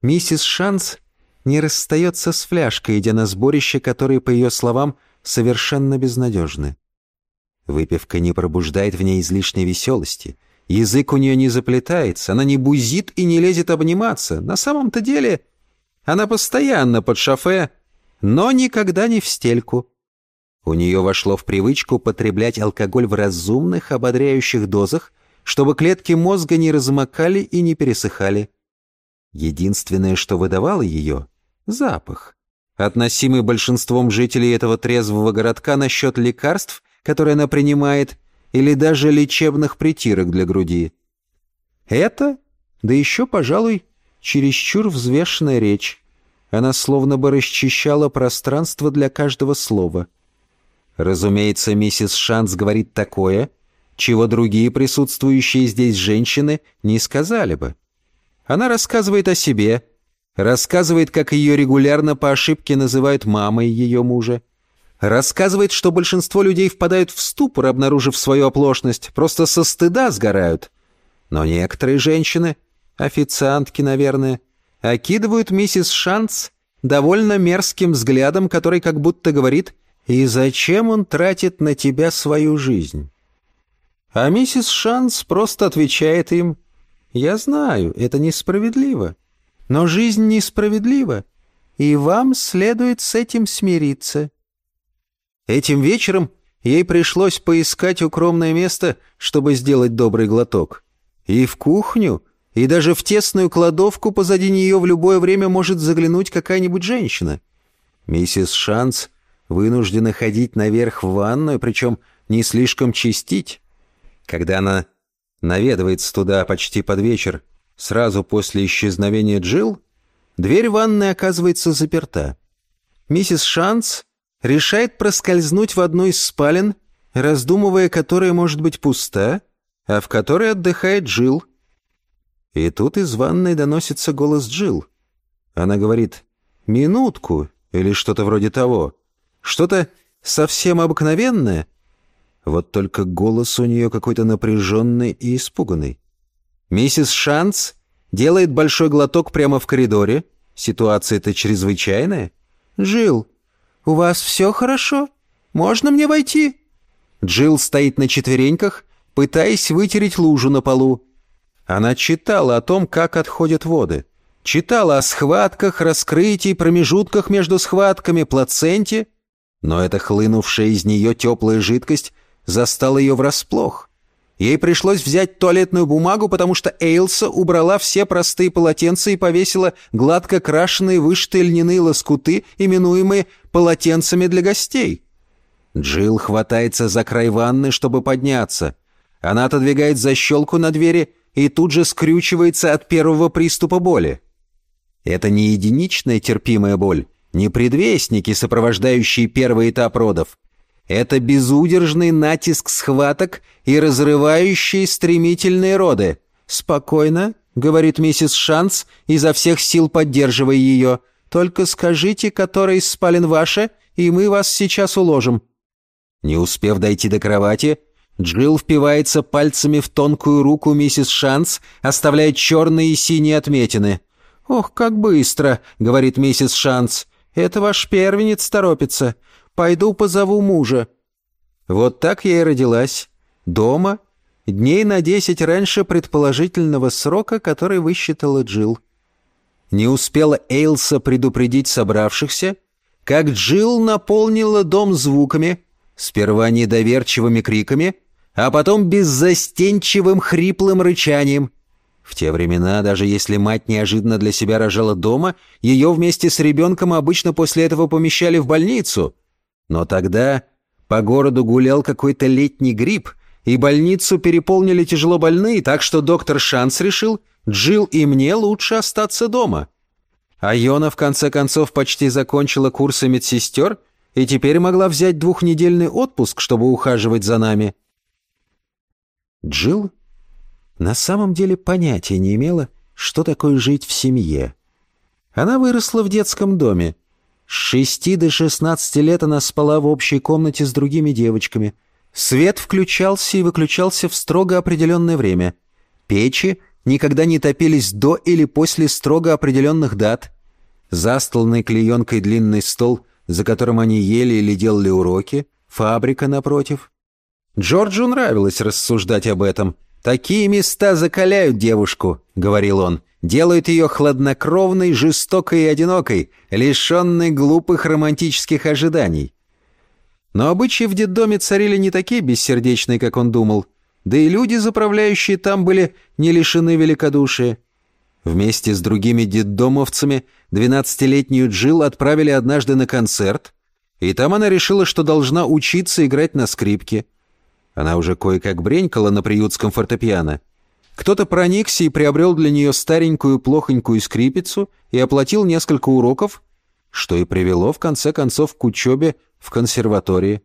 Миссис Шанс не расстается с фляжкой, идя на сборище, которые, по ее словам, совершенно безнадежны. Выпивка не пробуждает в ней излишней веселости. Язык у нее не заплетается, она не бузит и не лезет обниматься. На самом-то деле она постоянно под шофе, но никогда не в стельку. У нее вошло в привычку потреблять алкоголь в разумных, ободряющих дозах, чтобы клетки мозга не размокали и не пересыхали. Единственное, что выдавало ее — запах, относимый большинством жителей этого трезвого городка насчет лекарств, которые она принимает, или даже лечебных притирок для груди. Это, да еще, пожалуй, чересчур взвешенная речь. Она словно бы расчищала пространство для каждого слова. Разумеется, миссис Шанс говорит такое, чего другие присутствующие здесь женщины не сказали бы. Она рассказывает о себе, рассказывает, как ее регулярно по ошибке называют мамой ее мужа, рассказывает, что большинство людей впадают в ступор, обнаружив свою оплошность, просто со стыда сгорают. Но некоторые женщины, официантки, наверное, окидывают миссис Шанс довольно мерзким взглядом, который как будто говорит «И зачем он тратит на тебя свою жизнь?» А миссис Шанс просто отвечает им «Я знаю, это несправедливо, но жизнь несправедлива, и вам следует с этим смириться». Этим вечером ей пришлось поискать укромное место, чтобы сделать добрый глоток. И в кухню, и даже в тесную кладовку позади нее в любое время может заглянуть какая-нибудь женщина. Миссис Шанс вынуждена ходить наверх в ванную, причем не слишком чистить. Когда она наведывается туда почти под вечер, сразу после исчезновения Джилл, дверь ванной оказывается заперта. Миссис Шанс решает проскользнуть в одну из спален, раздумывая, которая может быть пуста, а в которой отдыхает Джилл. И тут из ванной доносится голос Джилл. Она говорит «минутку» или что-то вроде того. Что-то совсем обыкновенное. Вот только голос у нее какой-то напряженный и испуганный. Миссис Шанс делает большой глоток прямо в коридоре. Ситуация-то чрезвычайная. «Джилл, «У вас все хорошо? Можно мне войти?» Джилл стоит на четвереньках, пытаясь вытереть лужу на полу. Она читала о том, как отходят воды. Читала о схватках, раскрытии, промежутках между схватками, плаценте. Но эта хлынувшая из нее теплая жидкость застала ее врасплох. Ей пришлось взять туалетную бумагу, потому что Эйлса убрала все простые полотенца и повесила гладко крашеные вышитые льняные лоскуты, именуемые полотенцами для гостей. Джилл хватается за край ванны, чтобы подняться. Она отодвигает защелку на двери и тут же скрючивается от первого приступа боли. Это не единичная терпимая боль, не предвестники, сопровождающие первый этап родов. Это безудержный натиск схваток и разрывающие стремительные роды. «Спокойно», — говорит миссис Шанс, изо всех сил поддерживая ее. «Только скажите, который из спален ваша, и мы вас сейчас уложим». Не успев дойти до кровати, Джилл впивается пальцами в тонкую руку миссис Шанс, оставляя черные и синие отметины. «Ох, как быстро!» — говорит миссис Шанс. «Это ваш первенец торопится. Пойду позову мужа». Вот так я и родилась. Дома, дней на десять раньше предположительного срока, который высчитала Джилл. Не успела Эйлса предупредить собравшихся, как Джилл наполнила дом звуками, сперва недоверчивыми криками, а потом беззастенчивым хриплым рычанием. В те времена, даже если мать неожиданно для себя рожала дома, ее вместе с ребенком обычно после этого помещали в больницу — но тогда по городу гулял какой-то летний грипп, и больницу переполнили тяжело больные, так что доктор Шанс решил, Джил и мне лучше остаться дома. А Йона в конце концов почти закончила курсы медсестер и теперь могла взять двухнедельный отпуск, чтобы ухаживать за нами. Джил на самом деле понятия не имела, что такое жить в семье. Она выросла в детском доме. С шести до шестнадцати лет она спала в общей комнате с другими девочками. Свет включался и выключался в строго определенное время. Печи никогда не топились до или после строго определенных дат. Застланный клеенкой длинный стол, за которым они ели или делали уроки, фабрика напротив. Джорджу нравилось рассуждать об этом. «Такие места закаляют девушку», — говорил он делают ее хладнокровной, жестокой и одинокой, лишенной глупых романтических ожиданий. Но обычаи в детдоме царили не такие бессердечные, как он думал, да и люди, заправляющие там, были не лишены великодушия. Вместе с другими детдомовцами 12-летнюю Джилл отправили однажды на концерт, и там она решила, что должна учиться играть на скрипке. Она уже кое-как бренькала на приютском фортепиано — кто-то проникся и приобрел для нее старенькую плохонькую скрипицу и оплатил несколько уроков, что и привело в конце концов к учебе в консерватории.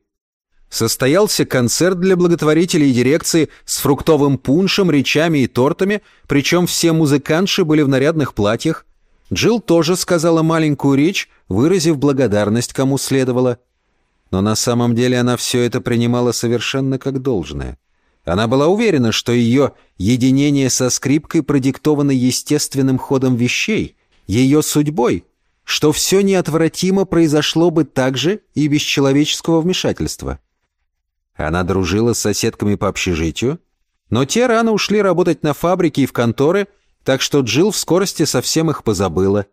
Состоялся концерт для благотворителей и дирекции с фруктовым пуншем, речами и тортами, причем все музыкантши были в нарядных платьях. Джилл тоже сказала маленькую речь, выразив благодарность кому следовало. Но на самом деле она все это принимала совершенно как должное. Она была уверена, что ее единение со скрипкой продиктовано естественным ходом вещей, ее судьбой, что все неотвратимо произошло бы также и без человеческого вмешательства. Она дружила с соседками по общежитию, но те рано ушли работать на фабрике и в конторы, так что Джилл в скорости совсем их позабыла.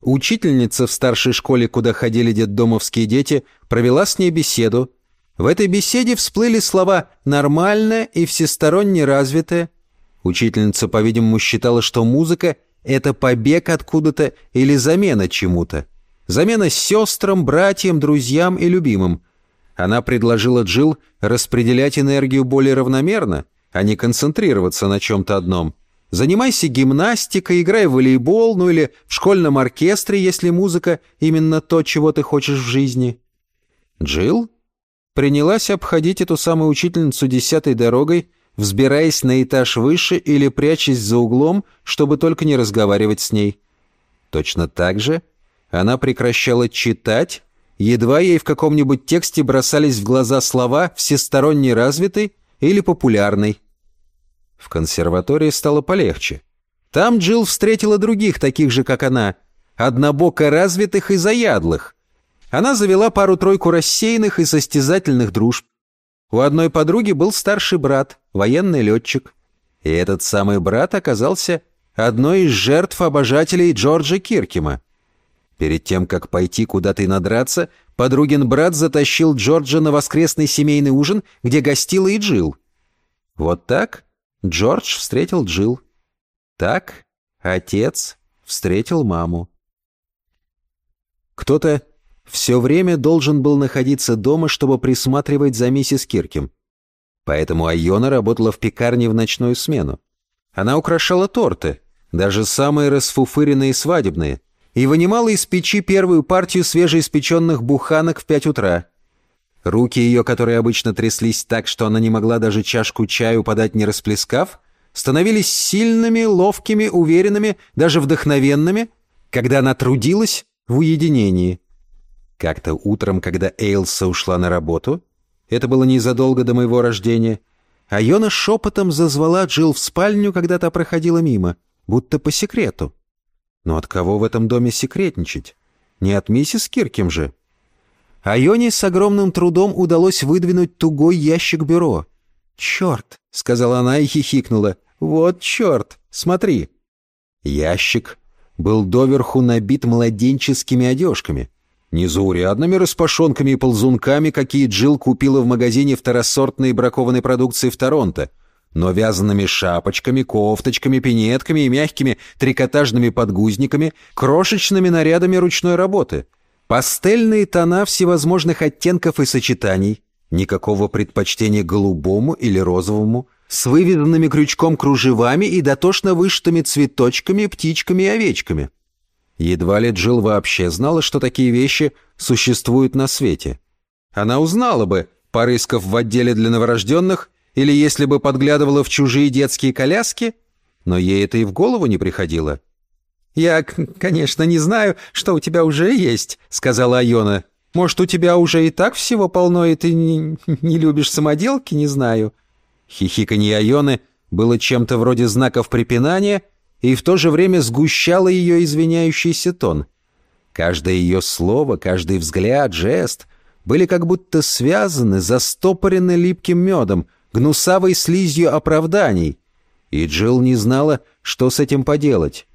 Учительница в старшей школе, куда ходили детдомовские дети, провела с ней беседу, в этой беседе всплыли слова «нормальное» и «всесторонне развитое». Учительница, по-видимому, считала, что музыка — это побег откуда-то или замена чему-то. Замена сестрам, братьям, друзьям и любимым. Она предложила Джилл распределять энергию более равномерно, а не концентрироваться на чем-то одном. Занимайся гимнастикой, играй в волейбол, ну или в школьном оркестре, если музыка — именно то, чего ты хочешь в жизни. Джилл принялась обходить эту самую учительницу десятой дорогой, взбираясь на этаж выше или прячась за углом, чтобы только не разговаривать с ней. Точно так же она прекращала читать, едва ей в каком-нибудь тексте бросались в глаза слова «всесторонне развитый» или «популярный». В консерватории стало полегче. Там Джилл встретила других, таких же, как она, однобоко развитых и заядлых, она завела пару-тройку рассеянных и состязательных дружб. У одной подруги был старший брат, военный летчик. И этот самый брат оказался одной из жертв обожателей Джорджа Киркима. Перед тем, как пойти куда-то и надраться, подругин брат затащил Джорджа на воскресный семейный ужин, где гостила и Джилл. Вот так Джордж встретил Джилл. Так отец встретил маму. Кто-то все время должен был находиться дома, чтобы присматривать за миссис Киркем. Поэтому Айона работала в пекарне в ночную смену. Она украшала торты, даже самые расфуфыренные свадебные, и вынимала из печи первую партию свежеиспеченных буханок в пять утра. Руки ее, которые обычно тряслись так, что она не могла даже чашку чаю подать не расплескав, становились сильными, ловкими, уверенными, даже вдохновенными, когда она трудилась в уединении. Как-то утром, когда Эйлса ушла на работу, это было незадолго до моего рождения, а Йона шепотом зазвала Джилл в спальню, когда та проходила мимо, будто по секрету. Но от кого в этом доме секретничать? Не от миссис Киркем же. А Йоне с огромным трудом удалось выдвинуть тугой ящик бюро. «Черт!» — сказала она и хихикнула. «Вот черт! Смотри!» Ящик был доверху набит младенческими одежками — Незаурядными распашонками и ползунками, какие Джилл купила в магазине второсортной бракованной продукции в Торонто, но вязаными шапочками, кофточками, пинетками и мягкими трикотажными подгузниками, крошечными нарядами ручной работы. Пастельные тона всевозможных оттенков и сочетаний, никакого предпочтения голубому или розовому, с выведенными крючком кружевами и дотошно вышитыми цветочками, птичками и овечками. Едва ли Джилл вообще знала, что такие вещи существуют на свете. Она узнала бы, порыскав в отделе для новорожденных, или если бы подглядывала в чужие детские коляски, но ей это и в голову не приходило. «Я, конечно, не знаю, что у тебя уже есть», — сказала Айона. «Может, у тебя уже и так всего полно, и ты не, не любишь самоделки, не знаю». Хихиканье Айоны было чем-то вроде знаков препинания и в то же время сгущало ее извиняющийся тон. Каждое ее слово, каждый взгляд, жест были как будто связаны, застопорены липким медом, гнусавой слизью оправданий. И Джилл не знала, что с этим поделать.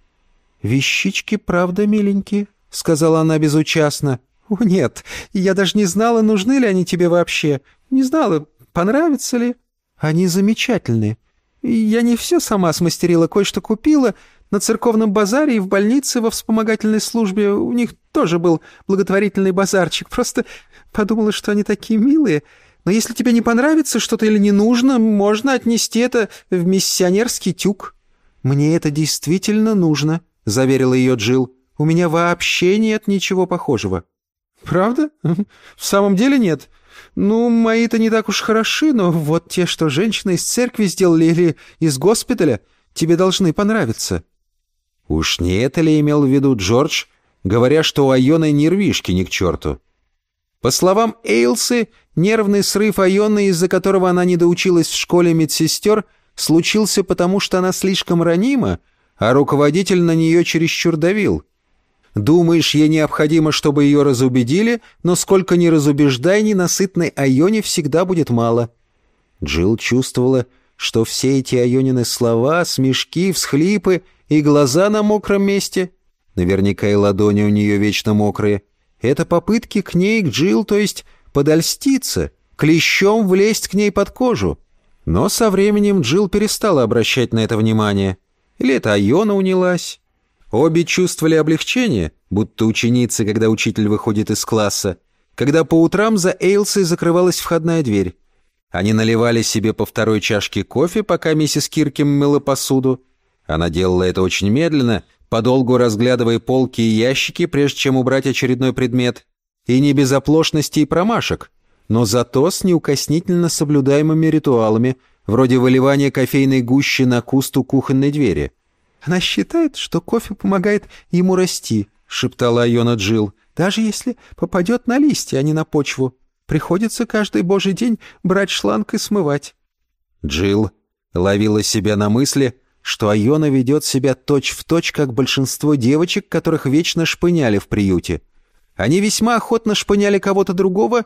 «Вещички, правда, миленькие?» — сказала она безучастно. «О, нет, я даже не знала, нужны ли они тебе вообще. Не знала, понравятся ли. Они замечательные. Я не все сама смастерила, кое-что купила. На церковном базаре и в больнице во вспомогательной службе у них тоже был благотворительный базарчик. Просто подумала, что они такие милые. Но если тебе не понравится что-то или не нужно, можно отнести это в миссионерский тюк. Мне это действительно нужно». — заверила ее Джилл. «У меня вообще нет ничего похожего». «Правда? В самом деле нет. Ну, мои-то не так уж хороши, но вот те, что женщины из церкви сделали или из госпиталя, тебе должны понравиться». Уж не это ли имел в виду Джордж, говоря, что у Айоны нервишки ни к черту? По словам Эйлсы, нервный срыв Айоны, из-за которого она не доучилась в школе медсестер, случился потому, что она слишком ранима, а руководитель на нее чересчур давил. Думаешь, ей необходимо, чтобы ее разубедили, но сколько ни разубеждай, ненасытной Айоне всегда будет мало. Джилл чувствовала, что все эти Айонины слова, смешки, всхлипы и глаза на мокром месте, наверняка и ладони у нее вечно мокрые, это попытки к ней, к Джилл, то есть подольститься, клещом влезть к ней под кожу. Но со временем Джилл перестала обращать на это внимание — или это Айона унялась? Обе чувствовали облегчение, будто ученицы, когда учитель выходит из класса, когда по утрам за Эйлсой закрывалась входная дверь. Они наливали себе по второй чашке кофе, пока миссис Киркем мыла посуду. Она делала это очень медленно, подолгу разглядывая полки и ящики, прежде чем убрать очередной предмет. И не без оплошности и промашек, но зато с неукоснительно соблюдаемыми ритуалами, вроде выливания кофейной гущи на куст у кухонной двери. «Она считает, что кофе помогает ему расти», — шептала Айона Джил, «даже если попадет на листья, а не на почву. Приходится каждый божий день брать шланг и смывать». Джил ловила себя на мысли, что Айона ведет себя точь-в-точь, точь, как большинство девочек, которых вечно шпыняли в приюте. Они весьма охотно шпыняли кого-то другого,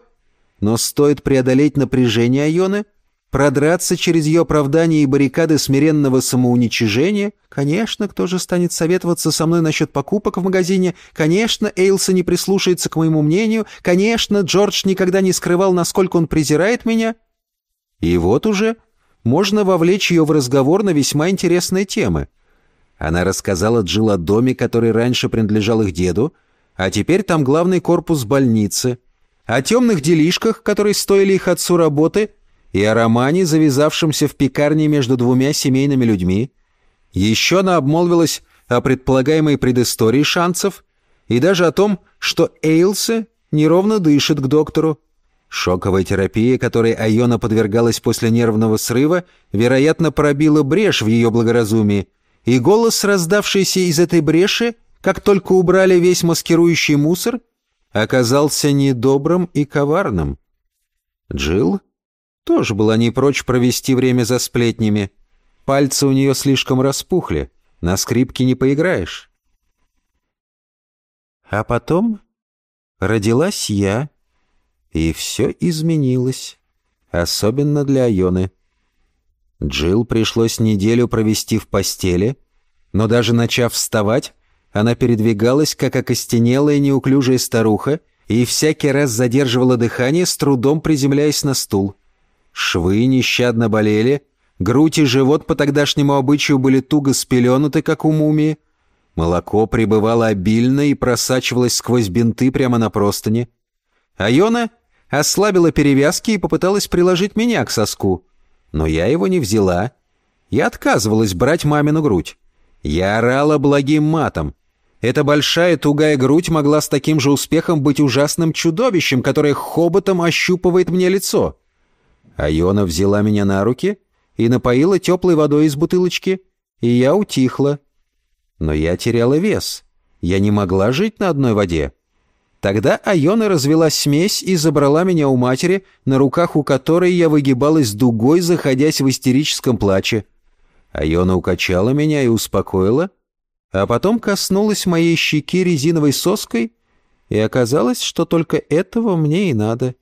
но стоит преодолеть напряжение Айоны, Продраться через ее оправдания и баррикады смиренного самоуничижения? Конечно, кто же станет советоваться со мной насчет покупок в магазине? Конечно, Эйлса не прислушается к моему мнению. Конечно, Джордж никогда не скрывал, насколько он презирает меня. И вот уже можно вовлечь ее в разговор на весьма интересные темы. Она рассказала Джилл о доме, который раньше принадлежал их деду, а теперь там главный корпус больницы, о темных делишках, которые стоили их отцу работы — и о романе, завязавшемся в пекарне между двумя семейными людьми. Еще она обмолвилась о предполагаемой предыстории шансов и даже о том, что Эйлсе неровно дышит к доктору. Шоковая терапия, которой Айона подвергалась после нервного срыва, вероятно, пробила брешь в ее благоразумии, и голос, раздавшийся из этой бреши, как только убрали весь маскирующий мусор, оказался недобрым и коварным. Джилл тоже была не прочь провести время за сплетнями. Пальцы у нее слишком распухли, на скрипке не поиграешь. А потом родилась я, и все изменилось, особенно для Айоны. Джилл пришлось неделю провести в постели, но даже начав вставать, она передвигалась, как окостенелая неуклюжая старуха, и всякий раз задерживала дыхание, с трудом приземляясь на стул. Швы нещадно болели, грудь и живот по тогдашнему обычаю были туго спеленуты, как у мумии. Молоко прибывало обильно и просачивалось сквозь бинты прямо на простыни. Айона ослабила перевязки и попыталась приложить меня к соску. Но я его не взяла. Я отказывалась брать мамину грудь. Я орала благим матом. Эта большая тугая грудь могла с таким же успехом быть ужасным чудовищем, которое хоботом ощупывает мне лицо. Айона взяла меня на руки и напоила теплой водой из бутылочки. и я утихла. Но я теряла вес. Я не могла жить на одной воде. Тогда Айона развела смесь и забрала меня у матери, на руках у которой я выгибалась дугой, заходясь в истерическом плаче. Айона укачала меня и успокоила, а потом коснулась моей щеки резиновой соской, и оказалось, что только этого мне и надо.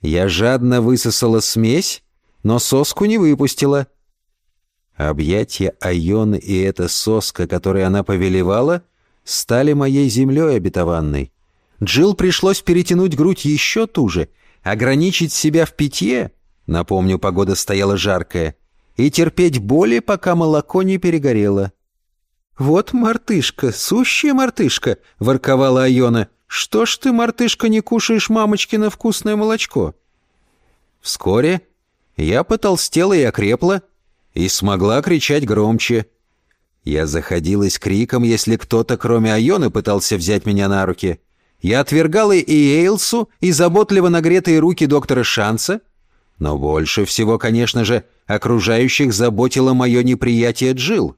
Я жадно высосала смесь, но соску не выпустила. Объятия Айоны и эта соска, которой она повелевала, стали моей землей обетованной. Джилл пришлось перетянуть грудь еще туже, ограничить себя в питье, напомню, погода стояла жаркая, и терпеть боли, пока молоко не перегорело. «Вот мартышка, сущая мартышка!» — ворковала Айона. «Что ж ты, мартышка, не кушаешь мамочкино вкусное молочко?» Вскоре я потолстела и окрепла, и смогла кричать громче. Я заходилась криком, если кто-то, кроме Айоны, пытался взять меня на руки — я отвергал и Эйлсу, и заботливо нагретые руки доктора Шанса, но больше всего, конечно же, окружающих заботило мое неприятие Джил.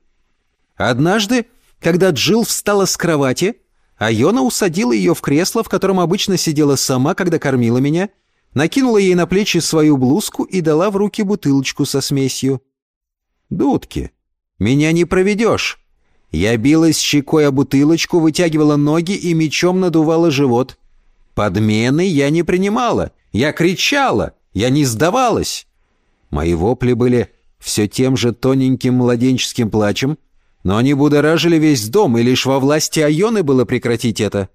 Однажды, когда Джил встала с кровати, Айона усадила ее в кресло, в котором обычно сидела сама, когда кормила меня, накинула ей на плечи свою блузку и дала в руки бутылочку со смесью. «Дудки, меня не проведешь!» Я билась щекой о бутылочку, вытягивала ноги и мечом надувала живот. Подмены я не принимала. Я кричала. Я не сдавалась. Мои вопли были все тем же тоненьким младенческим плачем, но они будоражили весь дом, и лишь во власти Айоны было прекратить это.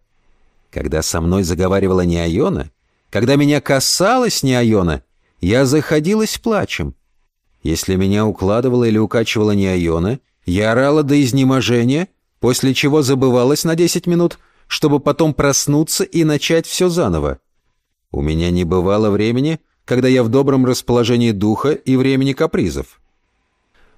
Когда со мной заговаривала не Айона, когда меня касалась не Айона, я заходилась плачем. Если меня укладывала или укачивала не Айона — я орала до изнеможения, после чего забывалась на 10 минут, чтобы потом проснуться и начать все заново. У меня не бывало времени, когда я в добром расположении духа и времени капризов.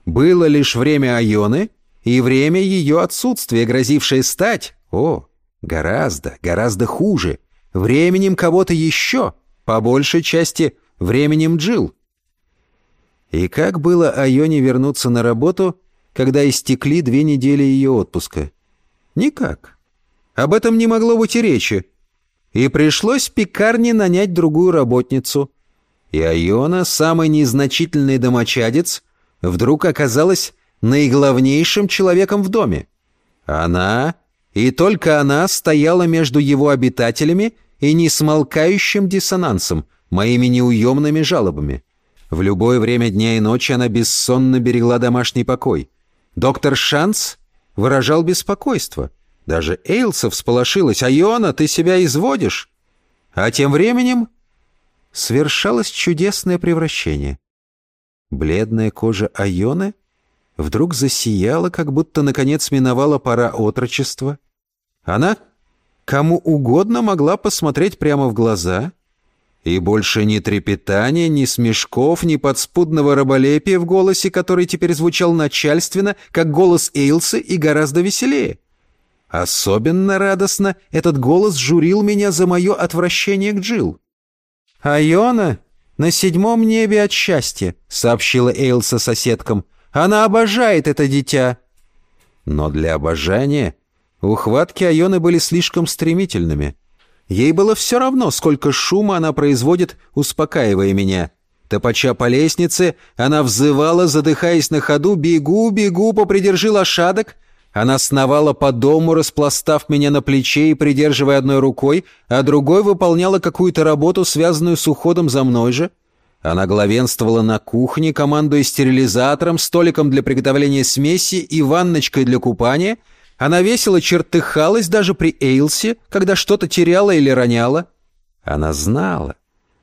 Было лишь время Айоны и время ее отсутствия, грозившее стать, о, гораздо, гораздо хуже, временем кого-то еще, по большей части временем Джил. И как было Айоне вернуться на работу, когда истекли две недели ее отпуска? Никак. Об этом не могло быть и речи. И пришлось пекарне нанять другую работницу. И Айона, самый незначительный домочадец, вдруг оказалась наиглавнейшим человеком в доме. Она, и только она, стояла между его обитателями и несмолкающим диссонансом, моими неуемными жалобами. В любое время дня и ночи она бессонно берегла домашний покой. Доктор Шанс выражал беспокойство. Даже Эйлса всполошилась. «Айона, ты себя изводишь!» А тем временем свершалось чудесное превращение. Бледная кожа Айоны вдруг засияла, как будто наконец миновала пора отрочества. Она кому угодно могла посмотреть прямо в глаза — и больше ни трепетания, ни смешков, ни подспудного раболепия в голосе, который теперь звучал начальственно, как голос Эйлсы и гораздо веселее. Особенно радостно этот голос журил меня за мое отвращение к Джил. «Айона на седьмом небе от счастья», — сообщила Эйлса соседкам. «Она обожает это дитя». Но для обожания ухватки Айоны были слишком стремительными — Ей было все равно, сколько шума она производит, успокаивая меня. Топача по лестнице, она взывала, задыхаясь на ходу, «Бегу, бегу, попридержи лошадок!» Она сновала по дому, распластав меня на плече и придерживая одной рукой, а другой выполняла какую-то работу, связанную с уходом за мной же. Она главенствовала на кухне, командуя стерилизатором, столиком для приготовления смеси и ванночкой для купания — она весело чертыхалась даже при Эйлсе, когда что-то теряла или роняла. Она знала,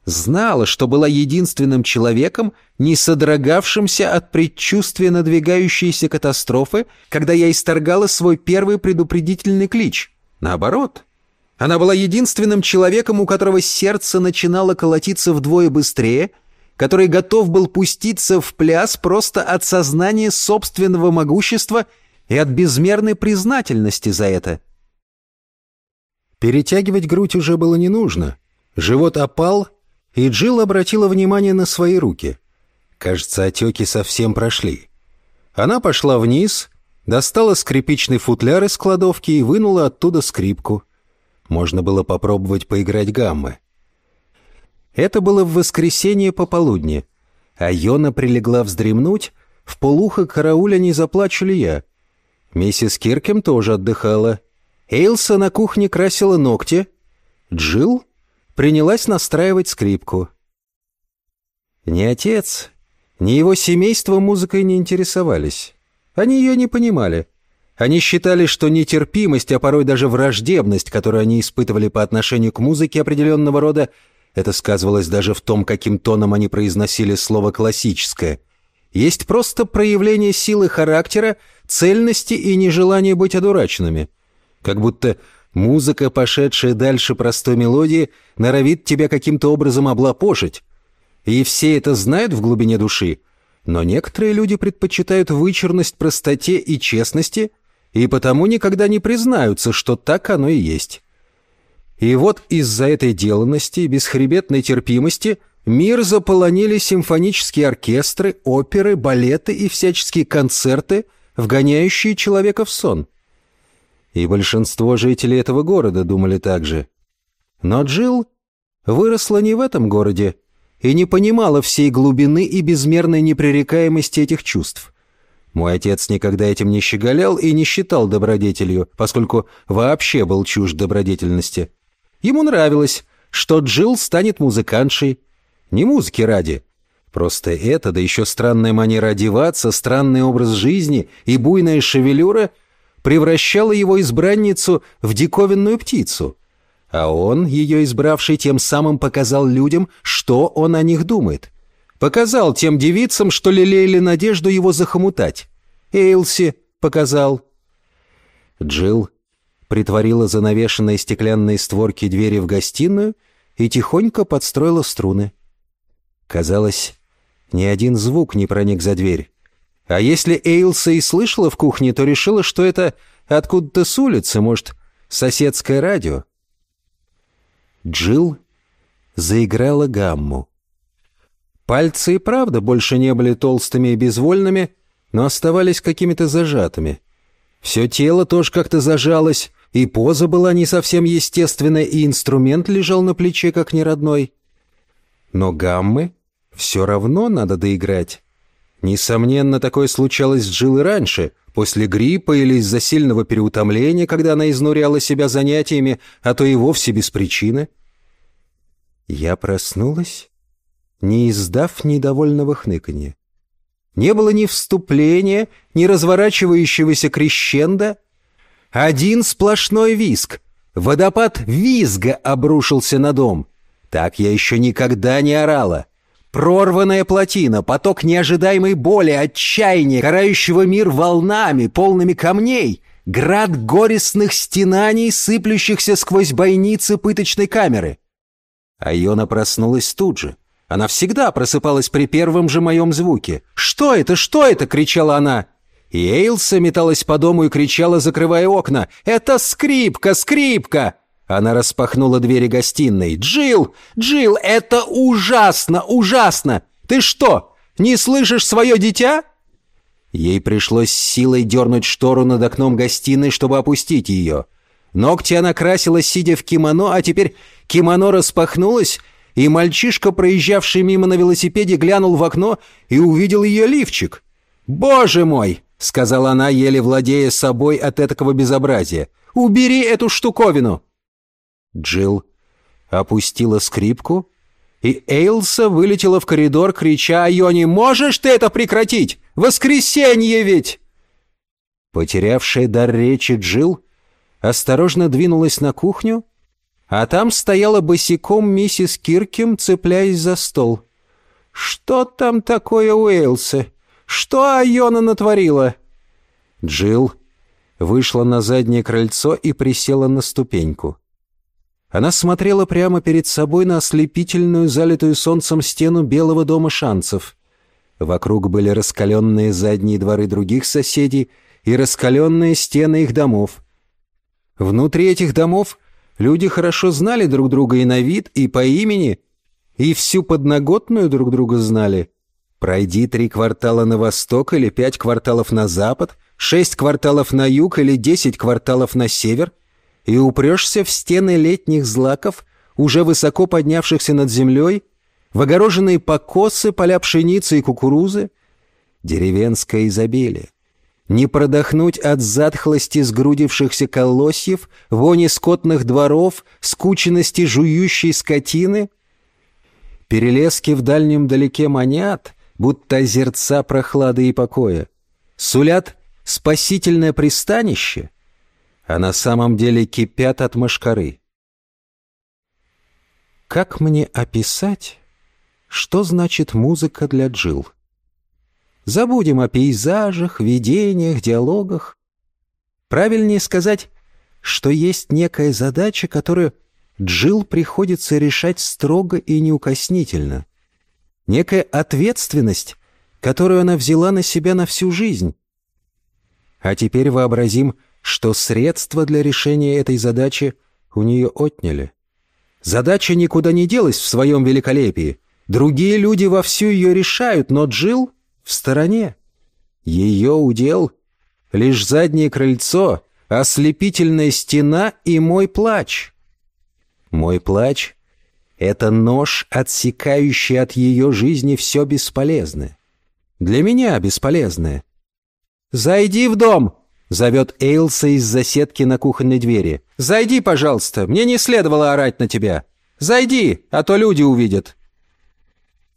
знала, что была единственным человеком, не содрогавшимся от предчувствия надвигающейся катастрофы, когда я исторгала свой первый предупредительный клич. Наоборот, она была единственным человеком, у которого сердце начинало колотиться вдвое быстрее, который готов был пуститься в пляс просто от сознания собственного могущества — и от безмерной признательности за это. Перетягивать грудь уже было не нужно. Живот опал, и Джилл обратила внимание на свои руки. Кажется, отеки совсем прошли. Она пошла вниз, достала скрипичный футляр из кладовки и вынула оттуда скрипку. Можно было попробовать поиграть гаммы. Это было в воскресенье пополудни, а Йона прилегла вздремнуть, в полухо карауля не заплачу ли я. Миссис Киркем тоже отдыхала. Эйлса на кухне красила ногти. Джилл принялась настраивать скрипку. Ни отец, ни его семейство музыкой не интересовались. Они ее не понимали. Они считали, что нетерпимость, а порой даже враждебность, которую они испытывали по отношению к музыке определенного рода, это сказывалось даже в том, каким тоном они произносили слово «классическое», есть просто проявление силы характера, цельности и нежелания быть одураченными. Как будто музыка, пошедшая дальше простой мелодии, норовит тебя каким-то образом облапошить. И все это знают в глубине души, но некоторые люди предпочитают вычурность простоте и честности – и потому никогда не признаются, что так оно и есть. И вот из-за этой деланности и бесхребетной терпимости мир заполонили симфонические оркестры, оперы, балеты и всяческие концерты, вгоняющие человека в сон. И большинство жителей этого города думали так же. Но Джилл выросла не в этом городе и не понимала всей глубины и безмерной непререкаемости этих чувств. Мой отец никогда этим не щеголял и не считал добродетелью, поскольку вообще был чужд добродетельности. Ему нравилось, что Джилл станет музыкантшей. Не музыки ради. Просто это, да еще странная манера одеваться, странный образ жизни и буйная шевелюра превращала его избранницу в диковинную птицу. А он, ее избравший, тем самым показал людям, что он о них думает. Показал тем девицам, что лелеяли надежду его захомутать. Эйлси показал. Джилл притворила занавешенные стеклянные створки двери в гостиную и тихонько подстроила струны. Казалось, ни один звук не проник за дверь. А если Эйлса и слышала в кухне, то решила, что это откуда-то с улицы, может, соседское радио. Джилл заиграла гамму. Пальцы и правда больше не были толстыми и безвольными, но оставались какими-то зажатыми. Все тело тоже как-то зажалось, и поза была не совсем естественная, и инструмент лежал на плече, как неродной. Но гаммы все равно надо доиграть. Несомненно, такое случалось с Джилл и раньше, после гриппа или из-за сильного переутомления, когда она изнуряла себя занятиями, а то и вовсе без причины. Я проснулась не издав недовольного хныканья. Не было ни вступления, ни разворачивающегося крещенда. Один сплошной виск. Водопад визга обрушился на дом. Так я еще никогда не орала. Прорванная плотина, поток неожидаемой боли, отчаяния, карающего мир волнами, полными камней, град горестных стенаний, сыплющихся сквозь бойницы пыточной камеры. Айона проснулась тут же. Она всегда просыпалась при первом же моем звуке. «Что это? Что это?» — кричала она. И Эйлса металась по дому и кричала, закрывая окна. «Это скрипка! Скрипка!» Она распахнула двери гостиной. «Джилл! Джилл, это ужасно! Ужасно! Ты что, не слышишь свое дитя?» Ей пришлось силой дернуть штору над окном гостиной, чтобы опустить ее. Ногти она красила, сидя в кимоно, а теперь кимоно распахнулось, и мальчишка, проезжавший мимо на велосипеде, глянул в окно и увидел ее лифчик. «Боже мой!» — сказала она, еле владея собой от этакого безобразия. «Убери эту штуковину!» Джилл опустила скрипку, и Эйлса вылетела в коридор, крича «Айони, можешь ты это прекратить? Воскресенье ведь!» Потерявшая дар речи Джилл осторожно двинулась на кухню, а там стояла босиком миссис Киркем, цепляясь за стол. «Что там такое у Эйлса? Что Айона натворила?» Джилл вышла на заднее крыльцо и присела на ступеньку. Она смотрела прямо перед собой на ослепительную, залитую солнцем стену белого дома шанцев. Вокруг были раскаленные задние дворы других соседей и раскаленные стены их домов. Внутри этих домов Люди хорошо знали друг друга и на вид, и по имени, и всю подноготную друг друга знали. Пройди три квартала на восток или пять кварталов на запад, шесть кварталов на юг или десять кварталов на север, и упрешься в стены летних злаков, уже высоко поднявшихся над землей, в огороженные покосы, поля пшеницы и кукурузы. Деревенское изобилие. Не продохнуть от затхлости сгрудившихся колосьев, вони скотных дворов, скученности жующей скотины. Перелески в дальнем далеке манят — будто озерца прохлады и покоя, сулят спасительное пристанище, а на самом деле кипят от мошкары. Как мне описать, что значит музыка для Джил? Забудем о пейзажах, видениях, диалогах. Правильнее сказать, что есть некая задача, которую Джил приходится решать строго и неукоснительно — некая ответственность, которую она взяла на себя на всю жизнь. А теперь вообразим, что средства для решения этой задачи у нее отняли. Задача никуда не делась в своем великолепии. Другие люди вовсю ее решают, но Джил в стороне. Ее удел — лишь заднее крыльцо, ослепительная стена и мой плач. Мой плач это нож, отсекающий от ее жизни все бесполезное. Для меня бесполезное. «Зайди в дом!» — зовет Эйлса из заседки на кухонной двери. «Зайди, пожалуйста, мне не следовало орать на тебя. Зайди, а то люди увидят».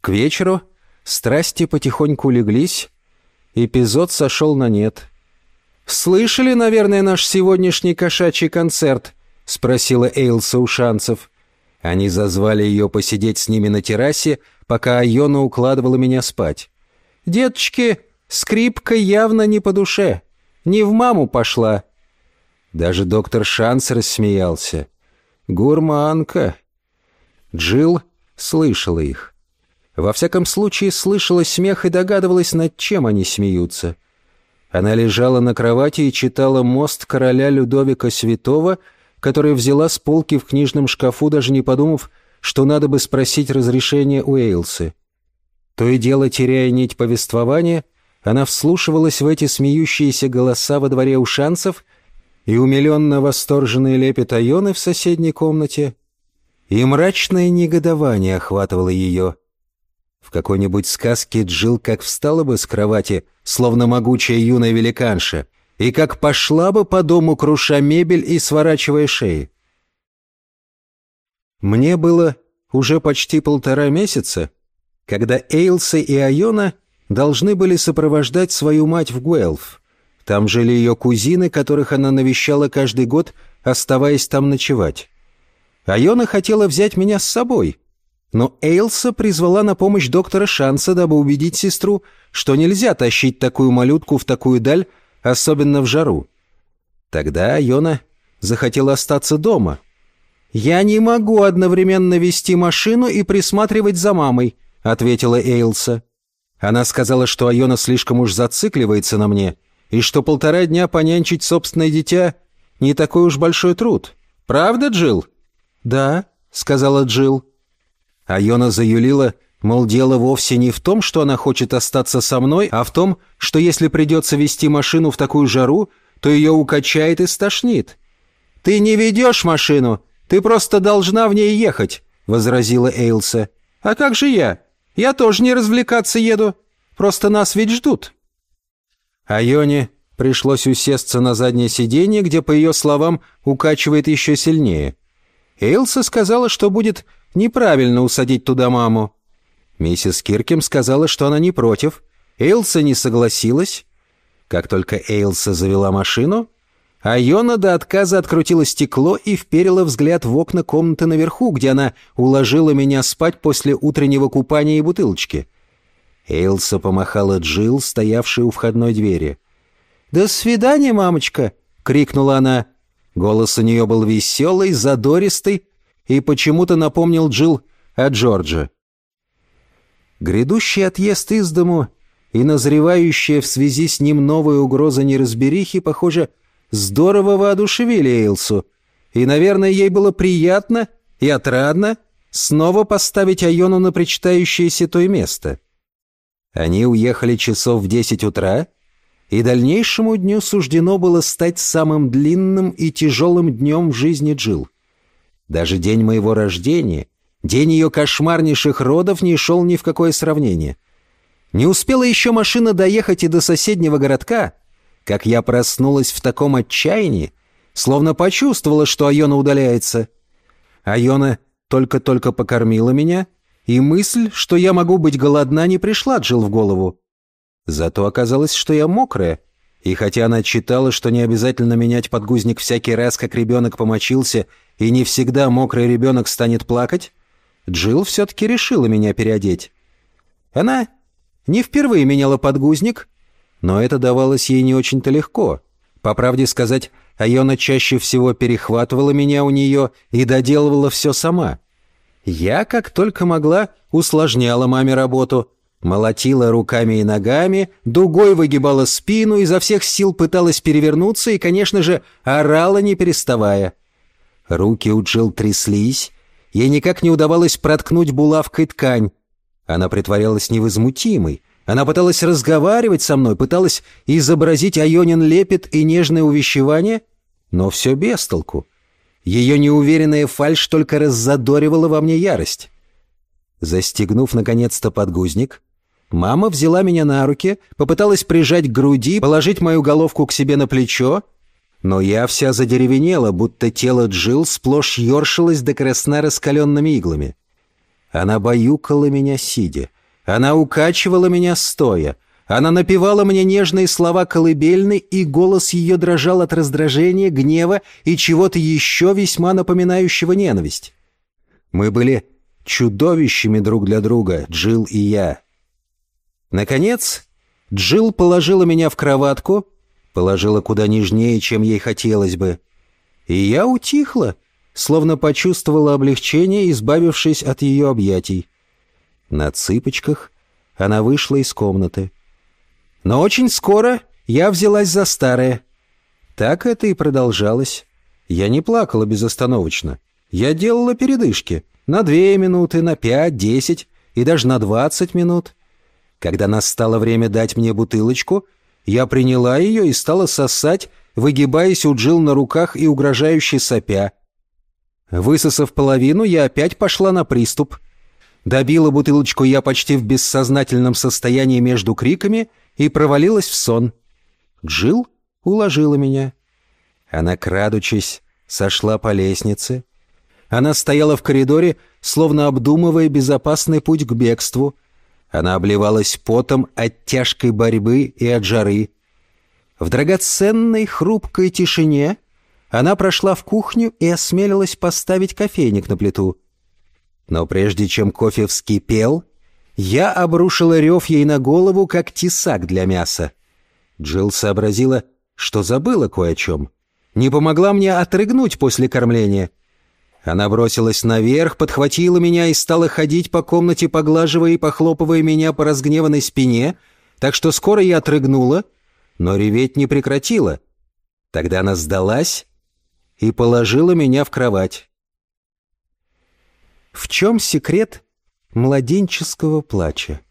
К вечеру страсти потихоньку леглись, эпизод сошел на нет. «Слышали, наверное, наш сегодняшний кошачий концерт?» — спросила Эйлса у шанцев. Они зазвали ее посидеть с ними на террасе, пока Айона укладывала меня спать. «Деточки, скрипка явно не по душе. Не в маму пошла». Даже доктор Шанс рассмеялся. «Гурманка». Джилл слышала их. Во всяком случае, слышала смех и догадывалась, над чем они смеются. Она лежала на кровати и читала «Мост короля Людовика Святого», которую взяла с полки в книжном шкафу, даже не подумав, что надо бы спросить разрешение у Эйлсы. То и дело, теряя нить повествования, она вслушивалась в эти смеющиеся голоса во дворе у шансов и умиленно восторженный лепет Айоны в соседней комнате, и мрачное негодование охватывало ее. В какой-нибудь сказке Джил как встала бы с кровати, словно могучая юная великанша, и как пошла бы по дому, круша мебель и сворачивая шеи. Мне было уже почти полтора месяца, когда Эйлса и Айона должны были сопровождать свою мать в Гуэлф. Там жили ее кузины, которых она навещала каждый год, оставаясь там ночевать. Айона хотела взять меня с собой, но Эйлса призвала на помощь доктора Шанса, дабы убедить сестру, что нельзя тащить такую малютку в такую даль, особенно в жару. Тогда Йона захотела остаться дома. «Я не могу одновременно вести машину и присматривать за мамой», — ответила Эйлса. Она сказала, что Айона слишком уж зацикливается на мне, и что полтора дня понянчить собственное дитя — не такой уж большой труд. Правда, Джил? «Да», — сказала Джил. Айона заюлила — Мол, дело вовсе не в том, что она хочет остаться со мной, а в том, что если придется вести машину в такую жару, то ее укачает и стошнит. «Ты не ведешь машину, ты просто должна в ней ехать», — возразила Эйлса. «А как же я? Я тоже не развлекаться еду. Просто нас ведь ждут». Айоне пришлось усесться на заднее сиденье, где, по ее словам, укачивает еще сильнее. Эйлса сказала, что будет неправильно усадить туда маму. Миссис Киркем сказала, что она не против. Эйлса не согласилась. Как только Эйлса завела машину, Айона до отказа открутила стекло и вперила взгляд в окна комнаты наверху, где она уложила меня спать после утреннего купания и бутылочки. Эйлса помахала Джил, стоявшей у входной двери. «До свидания, мамочка!» — крикнула она. Голос у нее был веселый, задористый и почему-то напомнил Джил о Джорджа. Грядущий отъезд из дому и назревающая в связи с ним новая угроза неразберихи, похоже, здорово воодушевили Эйлсу, и, наверное, ей было приятно и отрадно снова поставить Айону на причитающееся то место. Они уехали часов в десять утра, и дальнейшему дню суждено было стать самым длинным и тяжелым днем в жизни Джил. Даже день моего рождения, день ее кошмарнейших родов не шел ни в какое сравнение. Не успела еще машина доехать и до соседнего городка, как я проснулась в таком отчаянии, словно почувствовала, что Айона удаляется. Айона только-только покормила меня, и мысль, что я могу быть голодна, не пришла Джил в голову. Зато оказалось, что я мокрая, и хотя она читала, что не обязательно менять подгузник всякий раз, как ребенок помочился, и не всегда мокрый ребенок станет плакать, Джилл все-таки решила меня переодеть. Она не впервые меняла подгузник, но это давалось ей не очень-то легко. По правде сказать, Айона чаще всего перехватывала меня у нее и доделывала все сама. Я, как только могла, усложняла маме работу, молотила руками и ногами, дугой выгибала спину, изо всех сил пыталась перевернуться и, конечно же, орала, не переставая. Руки у Джилл тряслись, ей никак не удавалось проткнуть булавкой ткань. Она притворялась невозмутимой, она пыталась разговаривать со мной, пыталась изобразить Айонин лепет и нежное увещевание, но все без толку. Ее неуверенная фальшь только раззадоривала во мне ярость. Застегнув, наконец-то, подгузник, мама взяла меня на руки, попыталась прижать к груди, положить мою головку к себе на плечо, но я вся задеревенела, будто тело Джил сплошь ёршилось до красна раскаленными иглами. Она баюкала меня сидя. Она укачивала меня стоя. Она напевала мне нежные слова колыбельной, и голос ее дрожал от раздражения, гнева и чего-то еще весьма напоминающего ненависть. Мы были чудовищами друг для друга, Джил и я. Наконец, Джил положила меня в кроватку, положила куда нежнее, чем ей хотелось бы. И я утихла, словно почувствовала облегчение, избавившись от ее объятий. На цыпочках она вышла из комнаты. Но очень скоро я взялась за старое. Так это и продолжалось. Я не плакала безостановочно. Я делала передышки. На две минуты, на пять, десять и даже на двадцать минут. Когда настало время дать мне бутылочку, я приняла ее и стала сосать, выгибаясь у Джил на руках и угрожающе сопя. Высосав половину, я опять пошла на приступ — Добила бутылочку я почти в бессознательном состоянии между криками и провалилась в сон. Джил уложила меня. Она, крадучись, сошла по лестнице. Она стояла в коридоре, словно обдумывая безопасный путь к бегству. Она обливалась потом от тяжкой борьбы и от жары. В драгоценной хрупкой тишине она прошла в кухню и осмелилась поставить кофейник на плиту — но прежде чем кофе вскипел, я обрушила рев ей на голову, как тесак для мяса. Джилл сообразила, что забыла кое о чем. Не помогла мне отрыгнуть после кормления. Она бросилась наверх, подхватила меня и стала ходить по комнате, поглаживая и похлопывая меня по разгневанной спине, так что скоро я отрыгнула, но реветь не прекратила. Тогда она сдалась и положила меня в кровать. В чем секрет младенческого плача?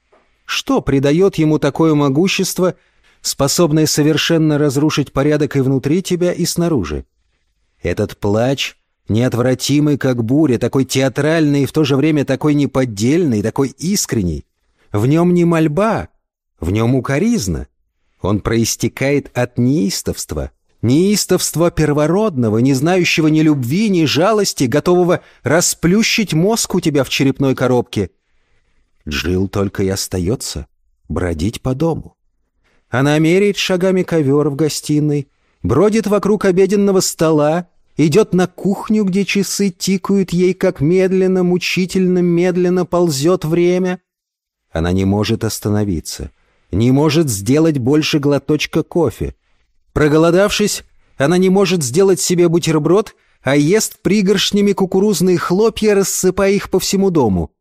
Что придает ему такое могущество, способное совершенно разрушить порядок и внутри тебя, и снаружи? Этот плач, неотвратимый, как буря, такой театральный и в то же время такой неподдельный, такой искренний. В нем не мольба, в нем укоризна. Он проистекает от неистовства, неистовства первородного, не знающего ни любви, ни жалости, готового расплющить мозг у тебя в черепной коробке. Джил только и остается бродить по дому. Она меряет шагами ковер в гостиной, бродит вокруг обеденного стола, идет на кухню, где часы тикают ей, как медленно, мучительно, медленно ползет время. Она не может остановиться, не может сделать больше глоточка кофе, Проголодавшись, она не может сделать себе бутерброд, а ест пригоршнями кукурузные хлопья, рассыпая их по всему дому.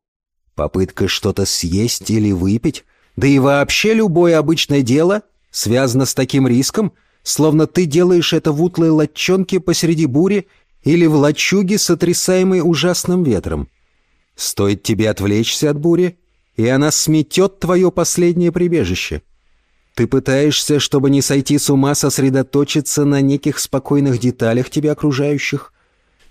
Попытка что-то съесть или выпить, да и вообще любое обычное дело, связано с таким риском, словно ты делаешь это в утлой латчонке посреди бури или в лачуге, сотрясаемой ужасным ветром. Стоит тебе отвлечься от бури, и она сметет твое последнее прибежище. Ты пытаешься, чтобы не сойти с ума, сосредоточиться на неких спокойных деталях тебя окружающих.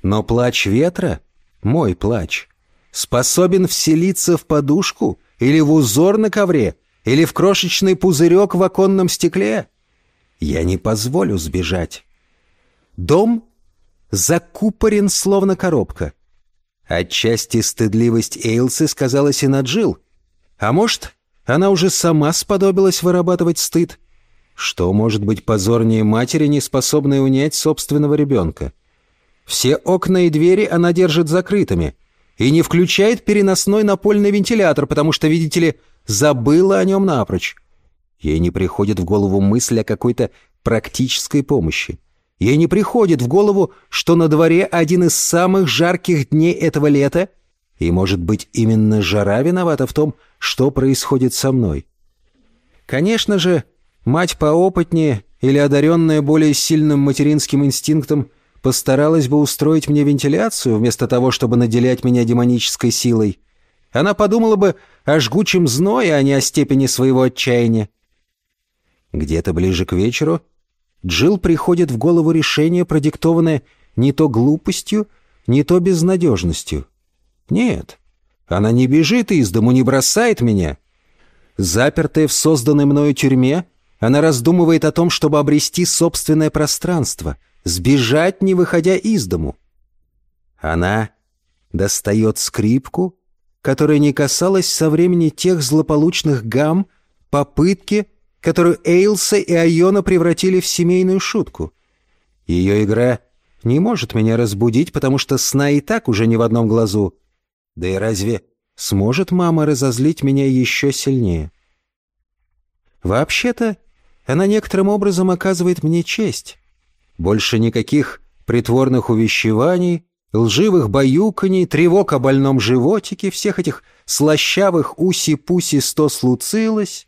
Но плач ветра, мой плач, способен вселиться в подушку или в узор на ковре, или в крошечный пузырек в оконном стекле. Я не позволю сбежать. Дом закупорен, словно коробка. Отчасти стыдливость Эйлсы сказалась и на Джилл. А может, она уже сама сподобилась вырабатывать стыд? Что может быть позорнее матери, не способной унять собственного ребенка? Все окна и двери она держит закрытыми и не включает переносной напольный вентилятор, потому что, видите ли, забыла о нем напрочь. Ей не приходит в голову мысль о какой-то практической помощи. Ей не приходит в голову, что на дворе один из самых жарких дней этого лета, и, может быть, именно жара виновата в том, что происходит со мной. Конечно же, мать поопытнее или одаренная более сильным материнским инстинктом постаралась бы устроить мне вентиляцию, вместо того, чтобы наделять меня демонической силой. Она подумала бы о жгучем зное, а не о степени своего отчаяния. Где-то ближе к вечеру Джилл приходит в голову решение, продиктованное не то глупостью, не то безнадежностью. Нет, она не бежит из дому, не бросает меня. Запертая в созданной мною тюрьме, она раздумывает о том, чтобы обрести собственное пространство, сбежать, не выходя из дому. Она достает скрипку, которая не касалась со времени тех злополучных гам, попытки — которую Эйлса и Айона превратили в семейную шутку. Ее игра не может меня разбудить, потому что сна и так уже не в одном глазу. Да и разве сможет мама разозлить меня еще сильнее? Вообще-то, она некоторым образом оказывает мне честь. Больше никаких притворных увещеваний, лживых баюканий, тревог о больном животике, всех этих слащавых уси-пуси сто случилось.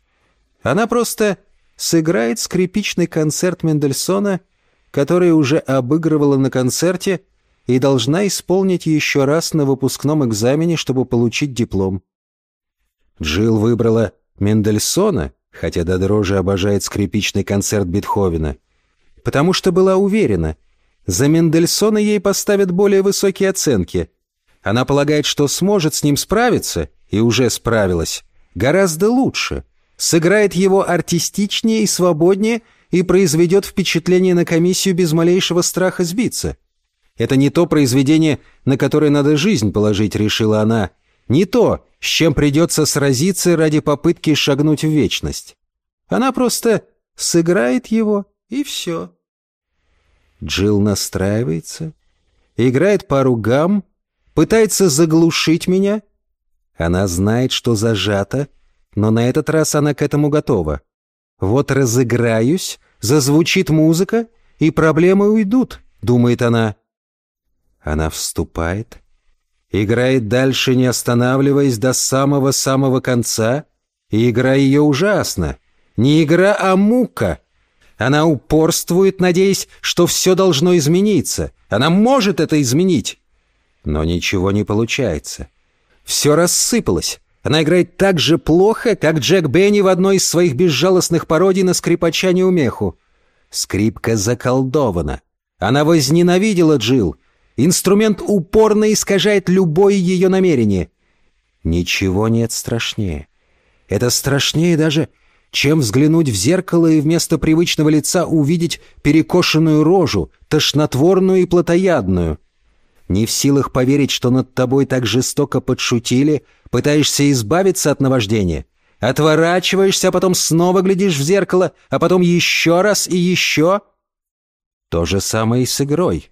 Она просто сыграет скрипичный концерт Мендельсона, который уже обыгрывала на концерте и должна исполнить еще раз на выпускном экзамене, чтобы получить диплом. Джилл выбрала Мендельсона, хотя до дрожи обожает скрипичный концерт Бетховена, потому что была уверена, за Мендельсона ей поставят более высокие оценки. Она полагает, что сможет с ним справиться, и уже справилась, гораздо лучше — сыграет его артистичнее и свободнее и произведет впечатление на комиссию без малейшего страха сбиться. Это не то произведение, на которое надо жизнь положить, решила она. Не то, с чем придется сразиться ради попытки шагнуть в вечность. Она просто сыграет его, и все. Джилл настраивается, играет пару гамм, пытается заглушить меня. Она знает, что зажата, но на этот раз она к этому готова. Вот разыграюсь, зазвучит музыка, и проблемы уйдут, думает она. Она вступает, играет дальше, не останавливаясь до самого-самого конца, и игра ее ужасна. Не игра, а мука. Она упорствует, надеясь, что все должно измениться. Она может это изменить. Но ничего не получается. Все рассыпалось. Она играет так же плохо, как Джек Бенни в одной из своих безжалостных пародий на скрипача неумеху. Скрипка заколдована. Она возненавидела Джилл. Инструмент упорно искажает любое ее намерение. Ничего нет страшнее. Это страшнее даже, чем взглянуть в зеркало и вместо привычного лица увидеть перекошенную рожу, тошнотворную и плотоядную. Не в силах поверить, что над тобой так жестоко подшутили — Пытаешься избавиться от наваждения. Отворачиваешься, а потом снова глядишь в зеркало, а потом еще раз и еще. То же самое и с игрой.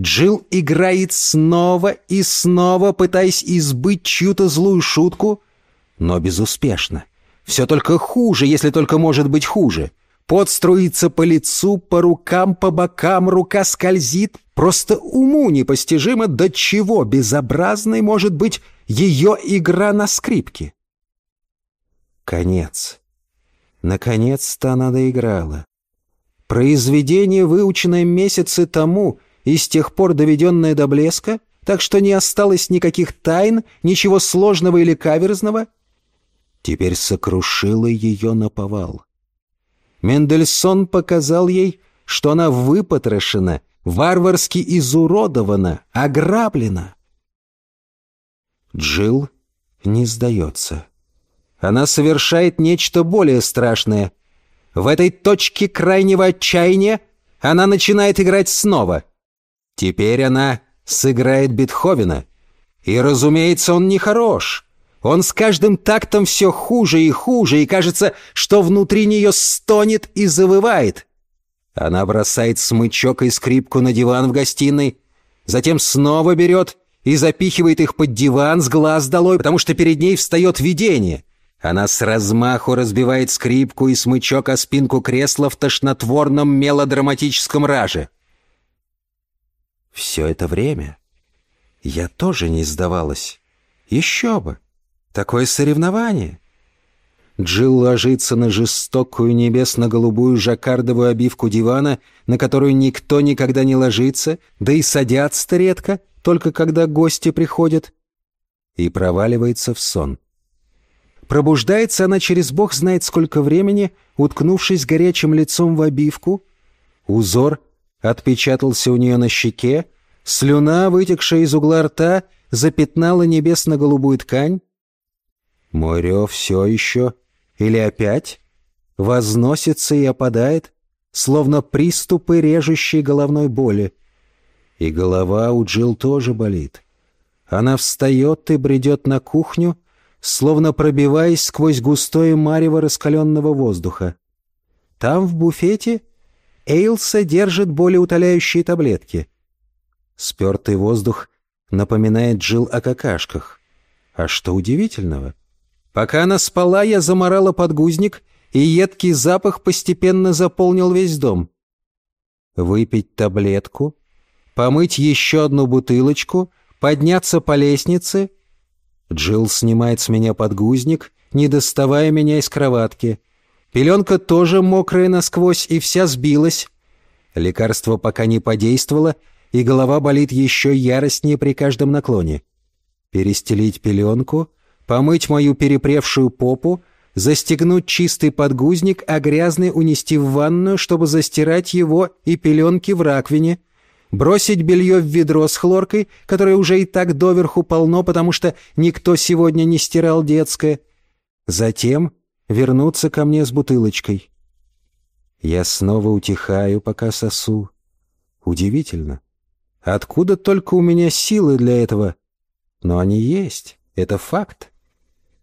Джилл играет снова и снова, пытаясь избыть чью-то злую шутку, но безуспешно. Все только хуже, если только может быть хуже. Пот струится по лицу, по рукам, по бокам, рука скользит. Просто уму непостижимо, до чего безобразной может быть ее игра на скрипке. Конец. Наконец-то она доиграла. Произведение, выученное месяцы тому и с тех пор доведенное до блеска, так что не осталось никаких тайн, ничего сложного или каверзного. теперь сокрушила ее на повал. Мендельсон показал ей, что она выпотрошена, варварски изуродована, ограблена. Джилл не сдается. Она совершает нечто более страшное. В этой точке крайнего отчаяния она начинает играть снова. Теперь она сыграет Бетховена. И, разумеется, он не хорош. Он с каждым тактом все хуже и хуже, и кажется, что внутри нее стонет и завывает. Она бросает смычок и скрипку на диван в гостиной, затем снова берет и запихивает их под диван с глаз долой, потому что перед ней встает видение. Она с размаху разбивает скрипку и смычок о спинку кресла в тошнотворном мелодраматическом раже. Все это время я тоже не сдавалась. Еще бы! Такое соревнование! Джилл ложится на жестокую небесно-голубую жаккардовую обивку дивана, на которую никто никогда не ложится, да и садятся редко, только когда гости приходят, и проваливается в сон. Пробуждается она через бог знает сколько времени, уткнувшись горячим лицом в обивку. Узор отпечатался у нее на щеке, слюна, вытекшая из угла рта, запятнала небесно-голубую ткань. Мой рев все еще или опять возносится и опадает, словно приступы режущей головной боли. И голова у Джилл тоже болит. Она встает и бредет на кухню, словно пробиваясь сквозь густое марево раскаленного воздуха. Там, в буфете, Эйлса держит болеутоляющие таблетки. Спертый воздух напоминает Джилл о какашках. А что удивительного? Пока она спала, я заморала подгузник, и едкий запах постепенно заполнил весь дом. Выпить таблетку, помыть еще одну бутылочку, подняться по лестнице. Джилл снимает с меня подгузник, не доставая меня из кроватки. Пеленка тоже мокрая насквозь и вся сбилась. Лекарство пока не подействовало, и голова болит еще яростнее при каждом наклоне. Перестелить пеленку — помыть мою перепревшую попу, застегнуть чистый подгузник, а грязный унести в ванную, чтобы застирать его и пеленки в раковине, бросить белье в ведро с хлоркой, которое уже и так доверху полно, потому что никто сегодня не стирал детское, затем вернуться ко мне с бутылочкой. Я снова утихаю, пока сосу. Удивительно. Откуда только у меня силы для этого? Но они есть, это факт.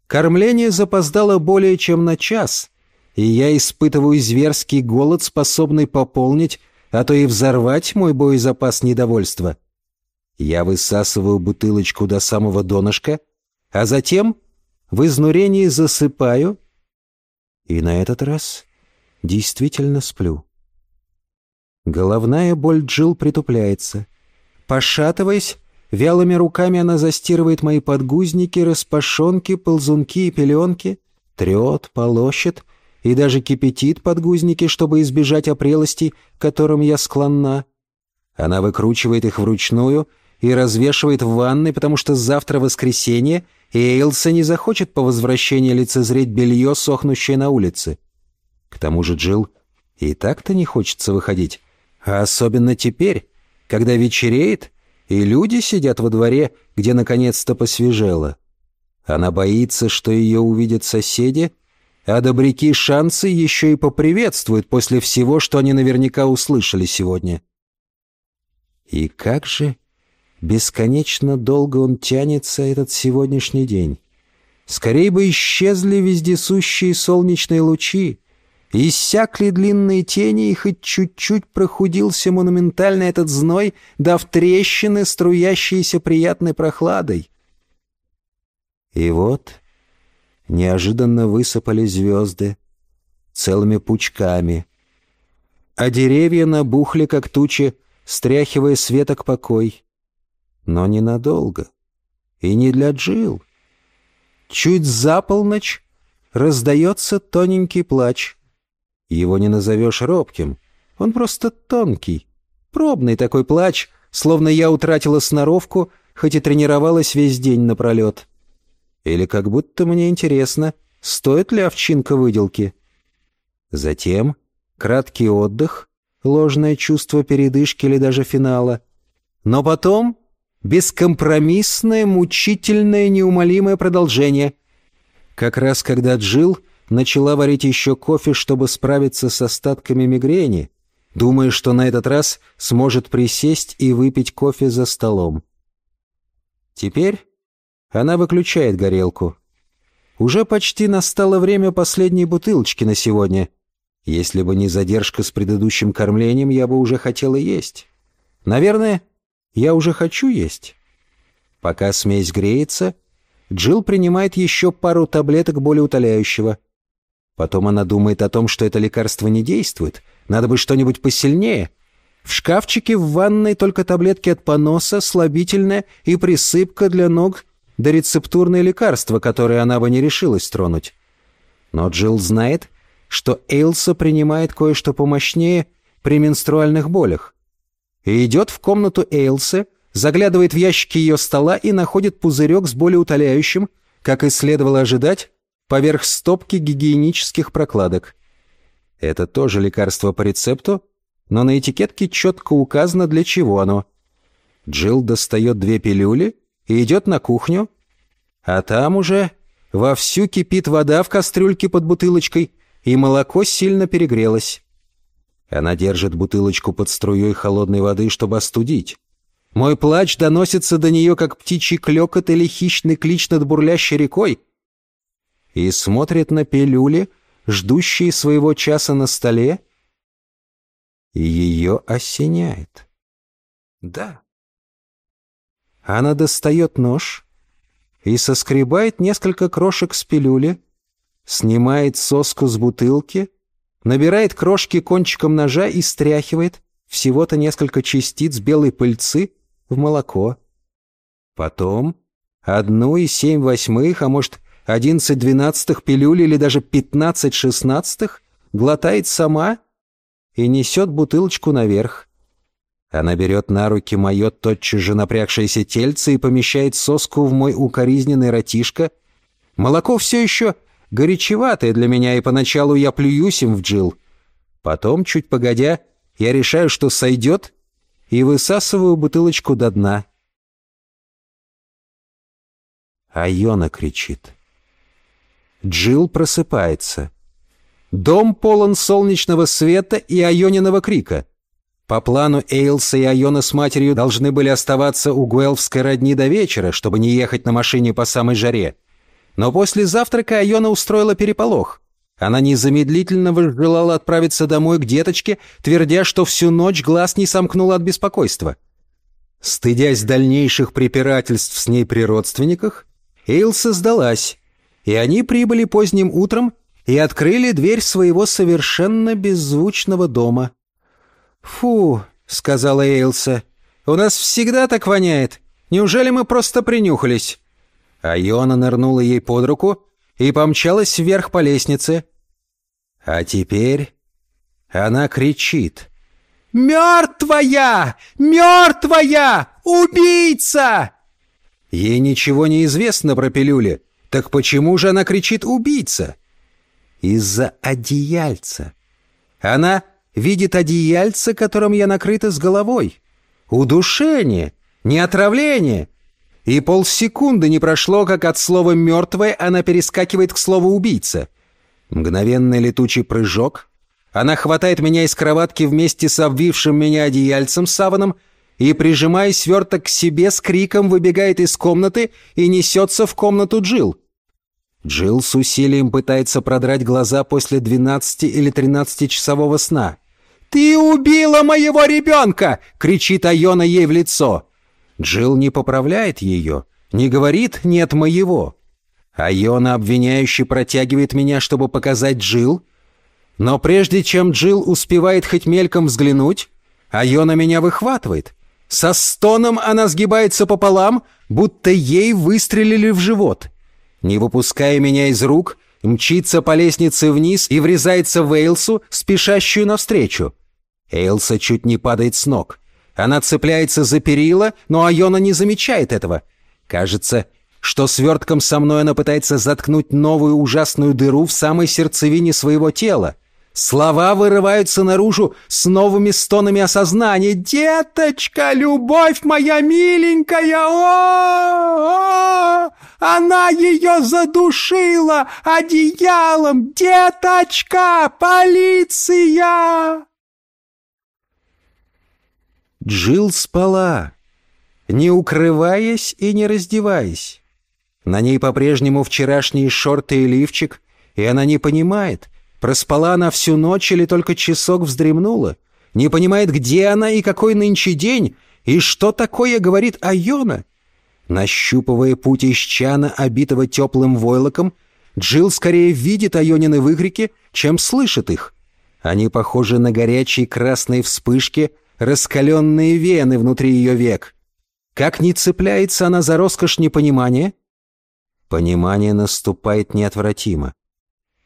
Кормление запоздало более чем на час, и я испытываю зверский голод, способный пополнить, а то и взорвать мой боезапас недовольства. Я высасываю бутылочку до самого донышка, а затем в изнурении засыпаю, и на этот раз действительно сплю. Головная боль Джил притупляется. Пошатываясь, Вялыми руками она застирывает мои подгузники, распашонки, ползунки и пеленки, трет, полощет и даже кипятит подгузники, чтобы избежать опрелостей, которым я склонна. Она выкручивает их вручную и развешивает в ванной, потому что завтра воскресенье, и Эйлса не захочет по возвращении лицезреть белье, сохнущее на улице. К тому же Джилл и так-то не хочется выходить, а особенно теперь, когда вечереет — и люди сидят во дворе, где наконец-то посвежело. Она боится, что ее увидят соседи, а добряки шансы еще и поприветствуют после всего, что они наверняка услышали сегодня. И как же бесконечно долго он тянется, этот сегодняшний день. Скорее бы исчезли вездесущие солнечные лучи, Иссякли длинные тени, и хоть чуть-чуть прохудился монументально этот зной, дав трещины, струящиеся приятной прохладой. И вот неожиданно высыпали звезды целыми пучками, а деревья набухли, как тучи, стряхивая светок покой. Но ненадолго. И не для Джил. Чуть за полночь раздается тоненький плач — его не назовешь робким. Он просто тонкий. Пробный такой плач, словно я утратила сноровку, хоть и тренировалась весь день напролет. Или как будто мне интересно, стоит ли овчинка выделки. Затем краткий отдых, ложное чувство передышки или даже финала. Но потом бескомпромиссное, мучительное, неумолимое продолжение. Как раз когда Джил начала варить еще кофе, чтобы справиться с остатками мигрени, думая, что на этот раз сможет присесть и выпить кофе за столом. Теперь она выключает горелку. Уже почти настало время последней бутылочки на сегодня. Если бы не задержка с предыдущим кормлением, я бы уже хотела есть. Наверное, я уже хочу есть. Пока смесь греется, Джилл принимает еще пару таблеток болеутоляющего. Потом она думает о том, что это лекарство не действует. Надо бы что-нибудь посильнее. В шкафчике в ванной только таблетки от поноса, слабительное и присыпка для ног, да рецептурное лекарство, которое она бы не решилась тронуть. Но Джилл знает, что Эйлса принимает кое-что помощнее при менструальных болях. И идет в комнату Эйлсы, заглядывает в ящики ее стола и находит пузырек с болеутоляющим, как и следовало ожидать, поверх стопки гигиенических прокладок. Это тоже лекарство по рецепту, но на этикетке четко указано, для чего оно. Джилл достает две пилюли и идет на кухню, а там уже вовсю кипит вода в кастрюльке под бутылочкой, и молоко сильно перегрелось. Она держит бутылочку под струей холодной воды, чтобы остудить. Мой плач доносится до нее, как птичий клекот или хищный клич над бурлящей рекой, и смотрит на пилюли, ждущие своего часа на столе, и ее осеняет. Да. Она достает нож и соскребает несколько крошек с пилюли, снимает соску с бутылки, набирает крошки кончиком ножа и стряхивает всего-то несколько частиц белой пыльцы в молоко. Потом одну и семь восьмых, а может, одиннадцать двенадцатых пилюль или даже пятнадцать шестнадцатых глотает сама и несет бутылочку наверх. Она берет на руки мое тотчас же напрягшееся тельце и помещает соску в мой укоризненный ротишко. Молоко все еще горячеватое для меня, и поначалу я плююсь им в джил. Потом, чуть погодя, я решаю, что сойдет, и высасываю бутылочку до дна. Айона кричит. Джил просыпается. Дом полон солнечного света и Айониного крика. По плану Эйлса и Айона с матерью должны были оставаться у Гуэлфской родни до вечера, чтобы не ехать на машине по самой жаре. Но после завтрака Айона устроила переполох. Она незамедлительно желала отправиться домой к деточке, твердя, что всю ночь глаз не сомкнула от беспокойства. Стыдясь дальнейших препирательств с ней при родственниках, Эйлса сдалась, и они прибыли поздним утром и открыли дверь своего совершенно беззвучного дома. «Фу», — сказала Эйлса, — «у нас всегда так воняет. Неужели мы просто принюхались?» А Йона нырнула ей под руку и помчалась вверх по лестнице. А теперь она кричит. «Мертвая! Мертвая! Убийца!» Ей ничего не известно про пилюли. Так почему же она кричит «убийца»? Из-за одеяльца. Она видит одеяльце, которым я накрыта с головой. Удушение, не отравление. И полсекунды не прошло, как от слова «мертвая» она перескакивает к слову «убийца». Мгновенный летучий прыжок. Она хватает меня из кроватки вместе с обвившим меня одеяльцем саваном и, прижимая сверток к себе, с криком выбегает из комнаты и несется в комнату Джил. Джилл с усилием пытается продрать глаза после 12 или 13-часового сна. «Ты убила моего ребенка!» — кричит Айона ей в лицо. Джилл не поправляет ее, не говорит «нет моего». Айона обвиняюще протягивает меня, чтобы показать Джилл. Но прежде чем Джилл успевает хоть мельком взглянуть, Айона меня выхватывает. Со стоном она сгибается пополам, будто ей выстрелили в живот — не выпуская меня из рук, мчится по лестнице вниз и врезается в Эйлсу, спешащую навстречу. Эйлса чуть не падает с ног. Она цепляется за перила, но Айона не замечает этого. Кажется, что свертком со мной она пытается заткнуть новую ужасную дыру в самой сердцевине своего тела. Слова вырываются наружу с новыми стонами осознания. «Деточка, любовь моя миленькая! О, -о! Она ее задушила одеялом! Деточка, полиция!» Джилл спала, не укрываясь и не раздеваясь. На ней по-прежнему вчерашние шорты и лифчик, и она не понимает — Проспала она всю ночь или только часок вздремнула? Не понимает, где она и какой нынче день, и что такое говорит Айона? Нащупывая путь из чана, обитого теплым войлоком, Джилл скорее видит Айонины выкрики, чем слышит их. Они похожи на горячие красные вспышки, раскаленные вены внутри ее век. Как не цепляется она за роскошь непонимания? Понимание наступает неотвратимо.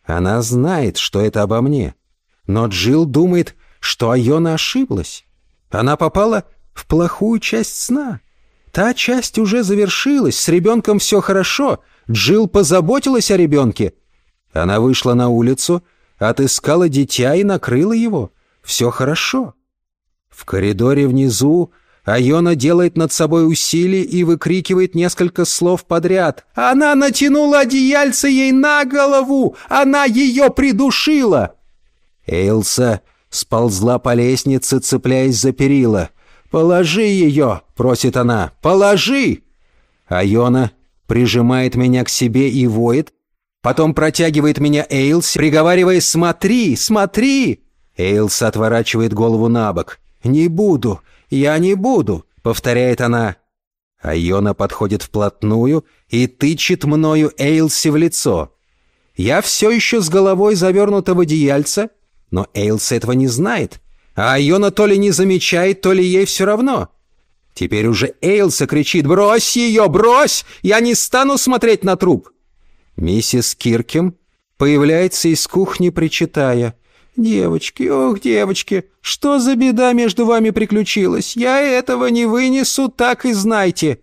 Она знает, что это обо мне. Но Джилл думает, что Айона ошиблась. Она попала в плохую часть сна. Та часть уже завершилась, с ребенком все хорошо. Джилл позаботилась о ребенке. Она вышла на улицу, отыскала дитя и накрыла его. Все хорошо. В коридоре внизу Айона делает над собой усилие и выкрикивает несколько слов подряд. «Она натянула одеяльце ей на голову! Она ее придушила!» Эйлса сползла по лестнице, цепляясь за перила. «Положи ее!» — просит она. «Положи!» Айона прижимает меня к себе и воет, потом протягивает меня Эйлс, приговаривая «Смотри! Смотри!» Эйлс отворачивает голову на бок. «Не буду! «Я не буду», — повторяет она. Айона подходит вплотную и тычет мною Эйлси в лицо. Я все еще с головой завернута в одеяльце, но Эйлси этого не знает, а Айона то ли не замечает, то ли ей все равно. Теперь уже Эйлса кричит «Брось ее, брось! Я не стану смотреть на труп!» Миссис Киркем появляется из кухни, причитая «Девочки, ох, девочки, что за беда между вами приключилась? Я этого не вынесу, так и знайте!»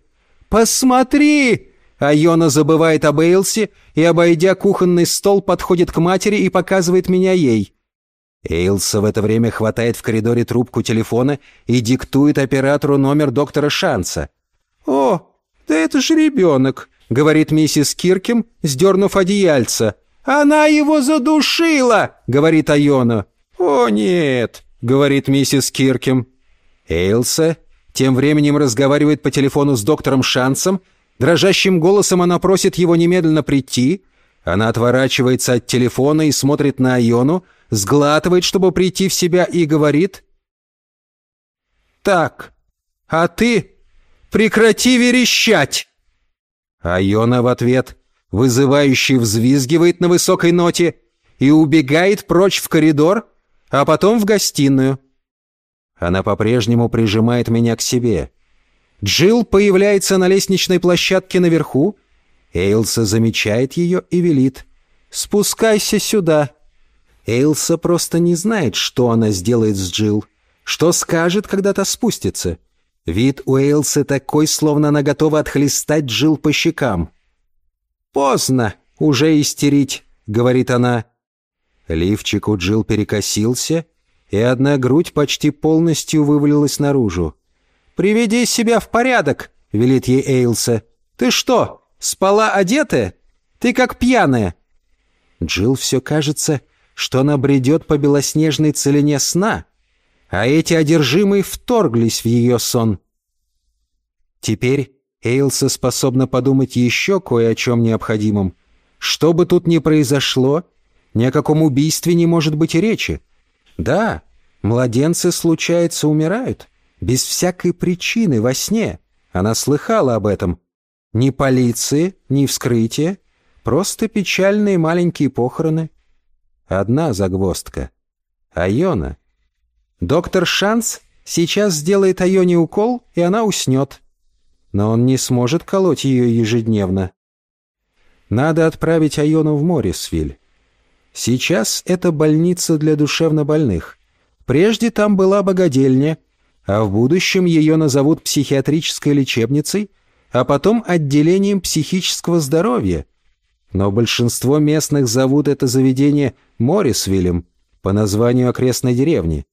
«Посмотри!» Айона забывает об Эйлсе и, обойдя кухонный стол, подходит к матери и показывает меня ей. Эйлса в это время хватает в коридоре трубку телефона и диктует оператору номер доктора Шанса. «О, да это же ребенок», — говорит миссис Киркем, сдернув одеяльце. «Она его задушила!» — говорит Айона. «О, нет!» — говорит миссис Киркем. Эйлса тем временем разговаривает по телефону с доктором Шансом. Дрожащим голосом она просит его немедленно прийти. Она отворачивается от телефона и смотрит на Айону, сглатывает, чтобы прийти в себя, и говорит... «Так, а ты прекрати верещать!» Айона в ответ вызывающе взвизгивает на высокой ноте и убегает прочь в коридор, а потом в гостиную. Она по-прежнему прижимает меня к себе. Джилл появляется на лестничной площадке наверху. Эйлса замечает ее и велит. «Спускайся сюда». Эйлса просто не знает, что она сделает с Джилл, что скажет, когда та спустится. Вид у Эйлсы такой, словно она готова отхлестать Джилл по щекам. «Поздно уже истерить», — говорит она. Лифчик у Джилл перекосился, и одна грудь почти полностью вывалилась наружу. «Приведи себя в порядок», — велит ей Эйлса. «Ты что, спала одетая? Ты как пьяная». Джилл все кажется, что она бредет по белоснежной целине сна, а эти одержимые вторглись в ее сон. Теперь Эйлса способна подумать еще кое о чем необходимом. Что бы тут ни произошло, ни о каком убийстве не может быть и речи. Да, младенцы, случается, умирают. Без всякой причины во сне. Она слыхала об этом. Ни полиции, ни вскрытия. Просто печальные маленькие похороны. Одна загвоздка. Айона. Доктор Шанс сейчас сделает Айоне укол, и она уснет но он не сможет колоть ее ежедневно. Надо отправить Айону в Моррисвиль. Сейчас это больница для душевнобольных. Прежде там была богадельня, а в будущем ее назовут психиатрической лечебницей, а потом отделением психического здоровья. Но большинство местных зовут это заведение Моррисвиллем по названию окрестной деревни.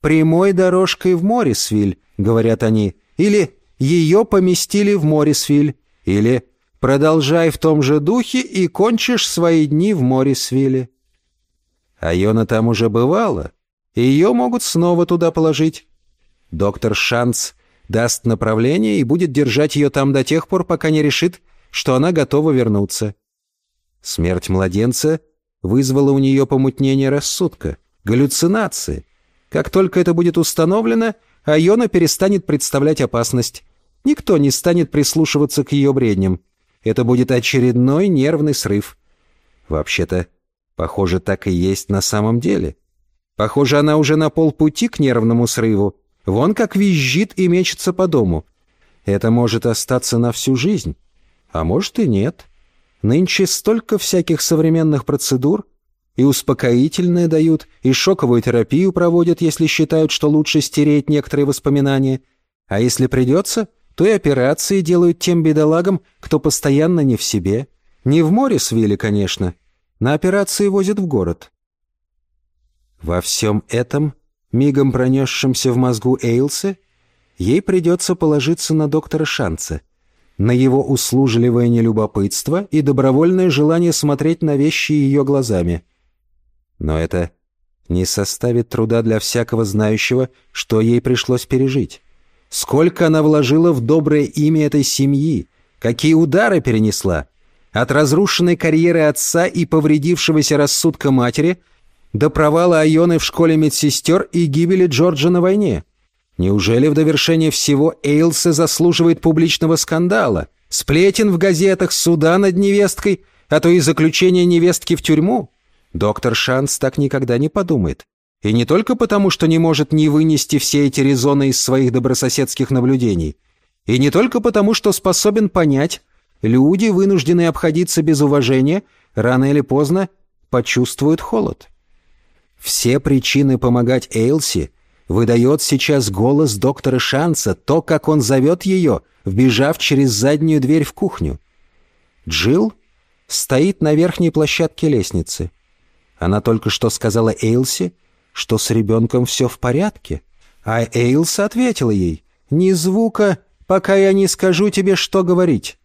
«Прямой дорожкой в Моррисвиль», — говорят они, или «Ее поместили в Моррисвиль», или «Продолжай в том же духе и кончишь свои дни в Моррисвилле». А Йона там уже бывала, и ее могут снова туда положить. Доктор Шанс даст направление и будет держать ее там до тех пор, пока не решит, что она готова вернуться. Смерть младенца вызвала у нее помутнение рассудка, галлюцинации. Как только это будет установлено, Айона перестанет представлять опасность. Никто не станет прислушиваться к ее бредням. Это будет очередной нервный срыв. Вообще-то, похоже, так и есть на самом деле. Похоже, она уже на полпути к нервному срыву. Вон как визжит и мечется по дому. Это может остаться на всю жизнь. А может и нет. Нынче столько всяких современных процедур. И успокоительные дают, и шоковую терапию проводят, если считают, что лучше стереть некоторые воспоминания. А если придется, то и операции делают тем бедолагам, кто постоянно не в себе. Не в море свили, конечно. На операции возят в город. Во всем этом мигом пронесшемся в мозгу Эйлсе, ей придется положиться на доктора Шанца, на его услужливое нелюбопытство и добровольное желание смотреть на вещи ее глазами. Но это не составит труда для всякого знающего, что ей пришлось пережить. Сколько она вложила в доброе имя этой семьи, какие удары перенесла. От разрушенной карьеры отца и повредившегося рассудка матери – до провала Айоны в школе медсестер и гибели Джорджа на войне. Неужели в довершение всего Эйлсе заслуживает публичного скандала, сплетен в газетах, суда над невесткой, а то и заключение невестки в тюрьму? Доктор Шанс так никогда не подумает. И не только потому, что не может не вынести все эти резоны из своих добрососедских наблюдений. И не только потому, что способен понять, люди, вынужденные обходиться без уважения, рано или поздно почувствуют холод. Все причины помогать Эйлси выдает сейчас голос доктора Шанса, то, как он зовет ее, вбежав через заднюю дверь в кухню. Джилл стоит на верхней площадке лестницы. Она только что сказала Эйлси, что с ребенком все в порядке, а Эйлс ответила ей, «Ни звука, пока я не скажу тебе, что говорить».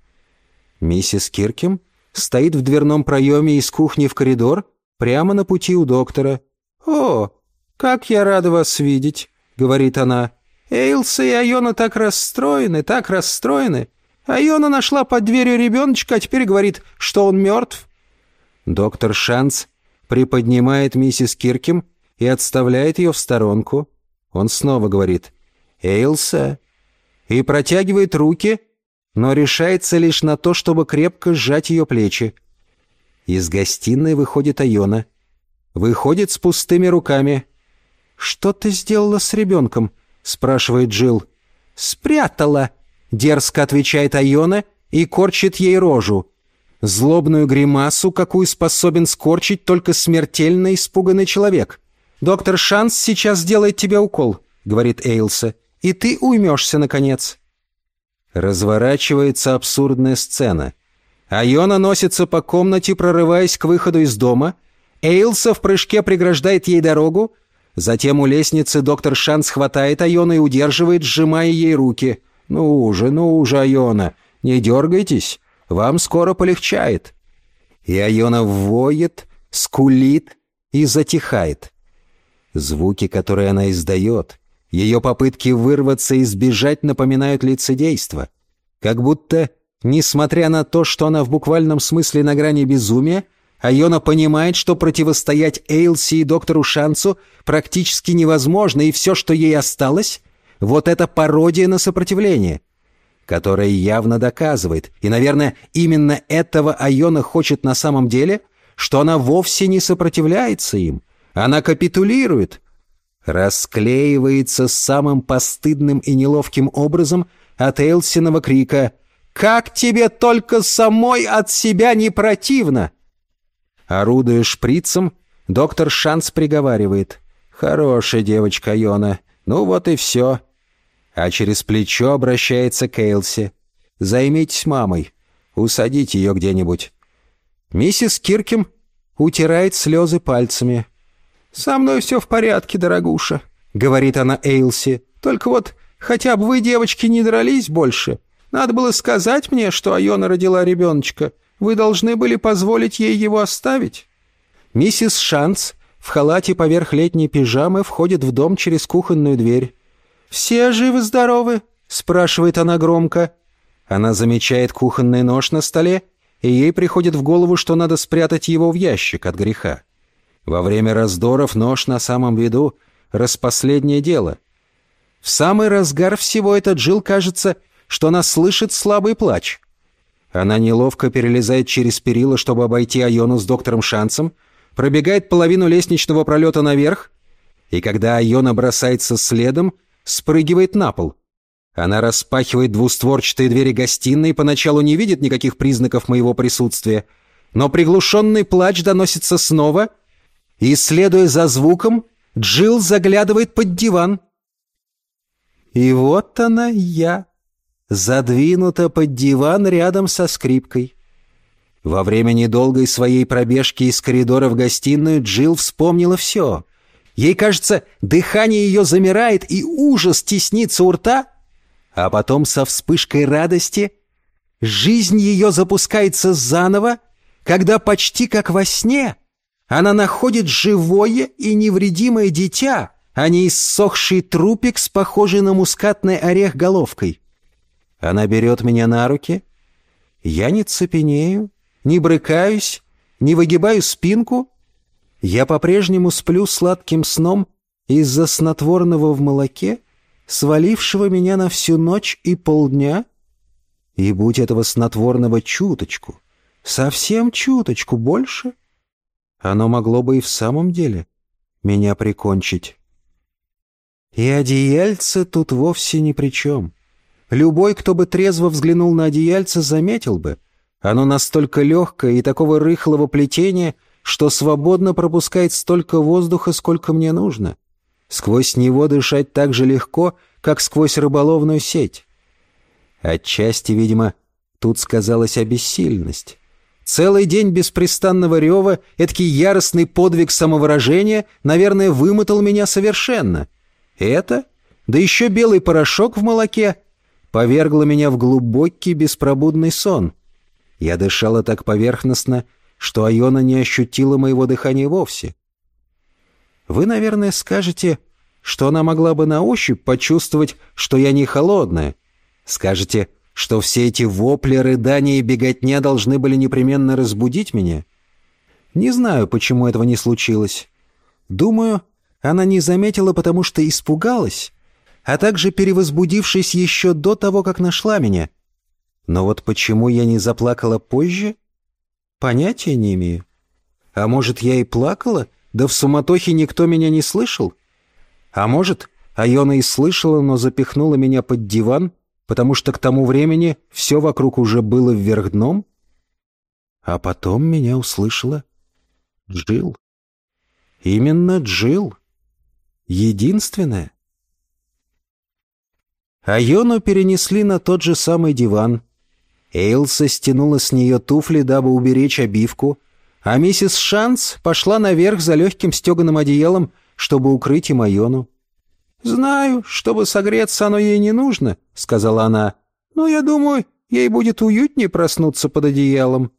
Миссис Киркем стоит в дверном проеме из кухни в коридор, прямо на пути у доктора, «О, как я рада вас видеть», — говорит она. «Эйлса и Айона так расстроены, так расстроены. Айона нашла под дверью ребеночка, а теперь говорит, что он мертв». Доктор Шанс приподнимает миссис Киркем и отставляет ее в сторонку. Он снова говорит «Эйлса» и протягивает руки, но решается лишь на то, чтобы крепко сжать ее плечи. Из гостиной выходит Айона — Выходит с пустыми руками. «Что ты сделала с ребенком?» — спрашивает Джилл. «Спрятала», — дерзко отвечает Айона и корчит ей рожу. Злобную гримасу, какую способен скорчить только смертельно испуганный человек. «Доктор Шанс сейчас сделает тебе укол», — говорит Эйлса, «и ты уймешься, наконец». Разворачивается абсурдная сцена. Айона носится по комнате, прорываясь к выходу из дома, Эйлса в прыжке преграждает ей дорогу. Затем у лестницы доктор Шанс хватает Айону и удерживает, сжимая ей руки. «Ну уже, ну уже, Айона, не дергайтесь, вам скоро полегчает». И Айона воет, скулит и затихает. Звуки, которые она издает, ее попытки вырваться и сбежать напоминают лицедейство. Как будто, несмотря на то, что она в буквальном смысле на грани безумия, Айона понимает, что противостоять Эйлси и доктору Шансу практически невозможно, и все, что ей осталось, вот эта пародия на сопротивление, которая явно доказывает, и, наверное, именно этого Айона хочет на самом деле, что она вовсе не сопротивляется им, она капитулирует, расклеивается самым постыдным и неловким образом от Эйлсиного крика «Как тебе только самой от себя не противно!» Орудуя шприцем, доктор Шанс приговаривает. «Хорошая девочка Йона. Ну вот и все». А через плечо обращается к Эйлси. Займитесь мамой. Усадите ее где-нибудь». Миссис Киркем утирает слезы пальцами. «Со мной все в порядке, дорогуша», — говорит она Эйлси. «Только вот хотя бы вы, девочки, не дрались больше. Надо было сказать мне, что Айона родила ребеночка. Вы должны были позволить ей его оставить». Миссис Шанс в халате поверх летней пижамы входит в дом через кухонную дверь. «Все живы-здоровы?» — спрашивает она громко. Она замечает кухонный нож на столе, и ей приходит в голову, что надо спрятать его в ящик от греха. Во время раздоров нож на самом виду — распоследнее дело. В самый разгар всего этот Джилл кажется, что она слышит слабый плач. Она неловко перелезает через перила, чтобы обойти Айону с доктором Шансом, пробегает половину лестничного пролета наверх, и когда Айона бросается следом, спрыгивает на пол. Она распахивает двустворчатые двери гостиной и поначалу не видит никаких признаков моего присутствия, но приглушенный плач доносится снова — и, следуя за звуком, Джилл заглядывает под диван. И вот она я, задвинута под диван рядом со скрипкой. Во время недолгой своей пробежки из коридора в гостиную Джилл вспомнила все. Ей кажется, дыхание ее замирает и ужас теснится у рта, а потом со вспышкой радости жизнь ее запускается заново, когда почти как во сне — она находит живое и невредимое дитя, а не иссохший трупик с похожей на мускатный орех головкой. Она берет меня на руки. Я не цепенею, не брыкаюсь, не выгибаю спинку. Я по-прежнему сплю сладким сном из-за снотворного в молоке, свалившего меня на всю ночь и полдня. И будь этого снотворного чуточку, совсем чуточку больше — оно могло бы и в самом деле меня прикончить. И одеяльце тут вовсе ни при чем. Любой, кто бы трезво взглянул на одеяльце, заметил бы. Оно настолько легкое и такого рыхлого плетения, что свободно пропускает столько воздуха, сколько мне нужно. Сквозь него дышать так же легко, как сквозь рыболовную сеть. Отчасти, видимо, тут сказалась обессильность. Целый день беспрестанного рева, эдакий яростный подвиг самовыражения, наверное, вымотал меня совершенно. Это, да еще белый порошок в молоке, повергло меня в глубокий беспробудный сон. Я дышала так поверхностно, что Айона не ощутила моего дыхания вовсе. Вы, наверное, скажете, что она могла бы на ощупь почувствовать, что я не холодная. Скажете, что все эти вопли, рыдания и беготня должны были непременно разбудить меня? Не знаю, почему этого не случилось. Думаю, она не заметила, потому что испугалась, а также перевозбудившись еще до того, как нашла меня. Но вот почему я не заплакала позже? Понятия не имею. А может, я и плакала, да в суматохе никто меня не слышал? А может, Айона и слышала, но запихнула меня под диван — потому что к тому времени все вокруг уже было вверх дном. А потом меня услышала Джил. Именно Джил. Единственная. Айону перенесли на тот же самый диван. Эйлса стянула с нее туфли, дабы уберечь обивку, а миссис Шанс пошла наверх за легким стеганым одеялом, чтобы укрыть им Айону. «Знаю, чтобы согреться оно ей не нужно», — сказала она. «Но я думаю, ей будет уютнее проснуться под одеялом».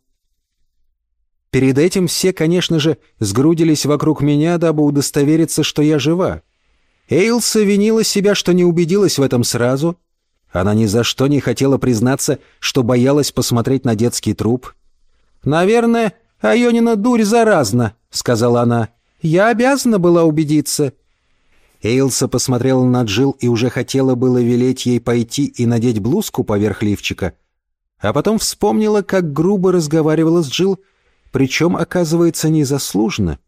Перед этим все, конечно же, сгрудились вокруг меня, дабы удостовериться, что я жива. Эйлса винила себя, что не убедилась в этом сразу. Она ни за что не хотела признаться, что боялась посмотреть на детский труп. «Наверное, Айонина дурь заразна», — сказала она. «Я обязана была убедиться. Эйлса посмотрела на Джилл и уже хотела было велеть ей пойти и надеть блузку поверх лифчика, а потом вспомнила, как грубо разговаривала с Джилл, причем, оказывается, незаслуженно.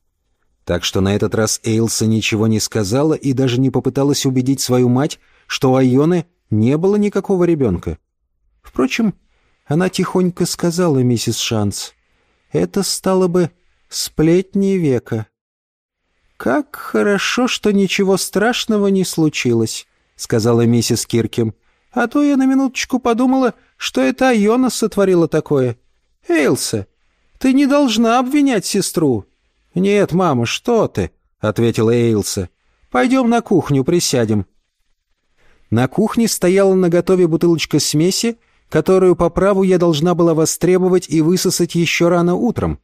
Так что на этот раз Эйлса ничего не сказала и даже не попыталась убедить свою мать, что у Айоны не было никакого ребенка. Впрочем, она тихонько сказала миссис Шанс, «Это стало бы сплетни века». «Как хорошо, что ничего страшного не случилось», — сказала миссис Киркем. «А то я на минуточку подумала, что это Айона сотворила такое. Эйлса, ты не должна обвинять сестру». «Нет, мама, что ты?» — ответила Эйлса. «Пойдем на кухню, присядем». На кухне стояла наготове бутылочка смеси, которую по праву я должна была востребовать и высосать еще рано утром.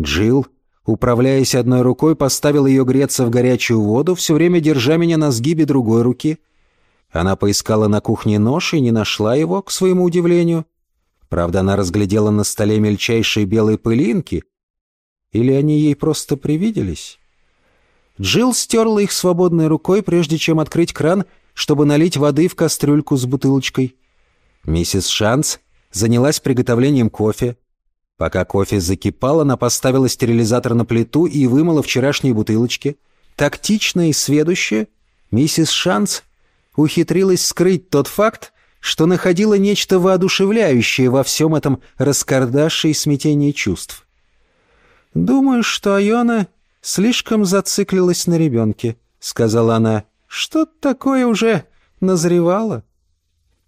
Джилл, управляясь одной рукой, поставил ее греться в горячую воду, все время держа меня на сгибе другой руки. Она поискала на кухне нож и не нашла его, к своему удивлению. Правда, она разглядела на столе мельчайшие белые пылинки. Или они ей просто привиделись? Джилл стерла их свободной рукой, прежде чем открыть кран, чтобы налить воды в кастрюльку с бутылочкой. Миссис Шанс занялась приготовлением кофе. Пока кофе закипал, она поставила стерилизатор на плиту и вымыла вчерашние бутылочки. Тактичная и сведущая, миссис Шанс ухитрилась скрыть тот факт, что находила нечто воодушевляющее во всем этом раскардаше и смятении чувств. «Думаю, что Айона слишком зациклилась на ребенке», — сказала она. «Что-то такое уже назревало».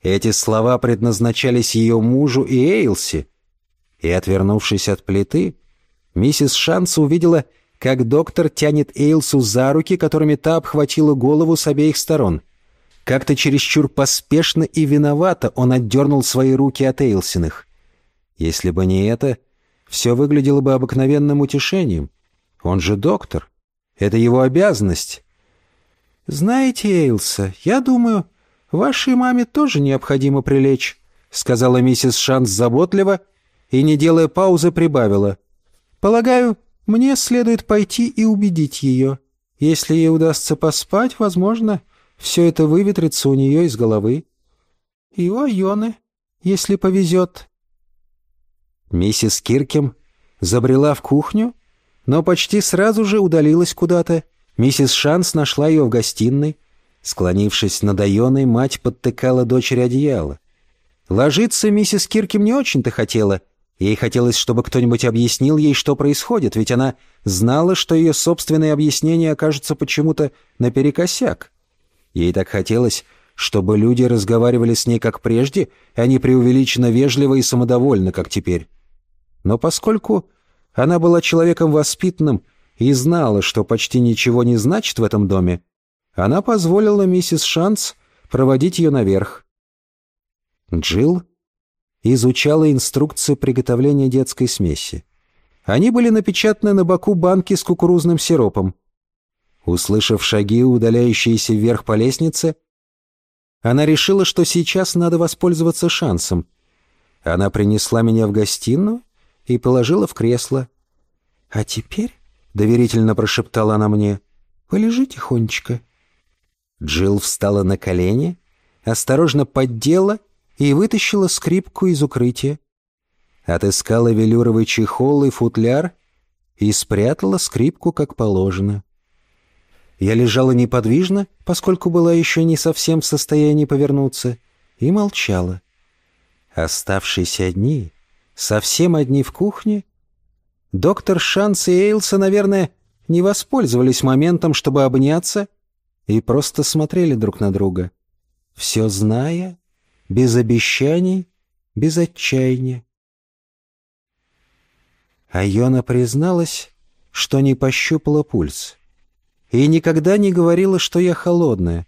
Эти слова предназначались ее мужу и Эйлси. И, отвернувшись от плиты, миссис Шанс увидела, как доктор тянет Эйлсу за руки, которыми та обхватила голову с обеих сторон. Как-то чересчур поспешно и виновато он отдернул свои руки от Эйлсиных. Если бы не это, все выглядело бы обыкновенным утешением. Он же доктор. Это его обязанность. «Знаете, Эйлса, я думаю, «Вашей маме тоже необходимо прилечь», — сказала миссис Шанс заботливо и, не делая паузы, прибавила. «Полагаю, мне следует пойти и убедить ее. Если ей удастся поспать, возможно, все это выветрится у нее из головы. И у Айоны, если повезет». Миссис Киркем забрела в кухню, но почти сразу же удалилась куда-то. Миссис Шанс нашла ее в гостиной. Склонившись над Айоной, мать подтыкала дочери одеяло. Ложиться миссис Кирким не очень-то хотела. Ей хотелось, чтобы кто-нибудь объяснил ей, что происходит, ведь она знала, что ее собственные объяснения окажутся почему-то наперекосяк. Ей так хотелось, чтобы люди разговаривали с ней как прежде, а не преувеличенно вежливо и самодовольно, как теперь. Но поскольку она была человеком воспитанным и знала, что почти ничего не значит в этом доме, она позволила миссис Шанс проводить ее наверх. Джилл изучала инструкцию приготовления детской смеси. Они были напечатаны на боку банки с кукурузным сиропом. Услышав шаги, удаляющиеся вверх по лестнице, она решила, что сейчас надо воспользоваться шансом. Она принесла меня в гостиную и положила в кресло. «А теперь», — доверительно прошептала она мне, — «полежи тихонечко». Джилл встала на колени, осторожно поддела и вытащила скрипку из укрытия. Отыскала велюровый чехол и футляр и спрятала скрипку как положено. Я лежала неподвижно, поскольку была еще не совсем в состоянии повернуться, и молчала. Оставшись одни, совсем одни в кухне, доктор Шанс и Эйлса, наверное, не воспользовались моментом, чтобы обняться — и просто смотрели друг на друга, все зная, без обещаний, без отчаяния. Айона призналась, что не пощупала пульс. И никогда не говорила, что я холодная.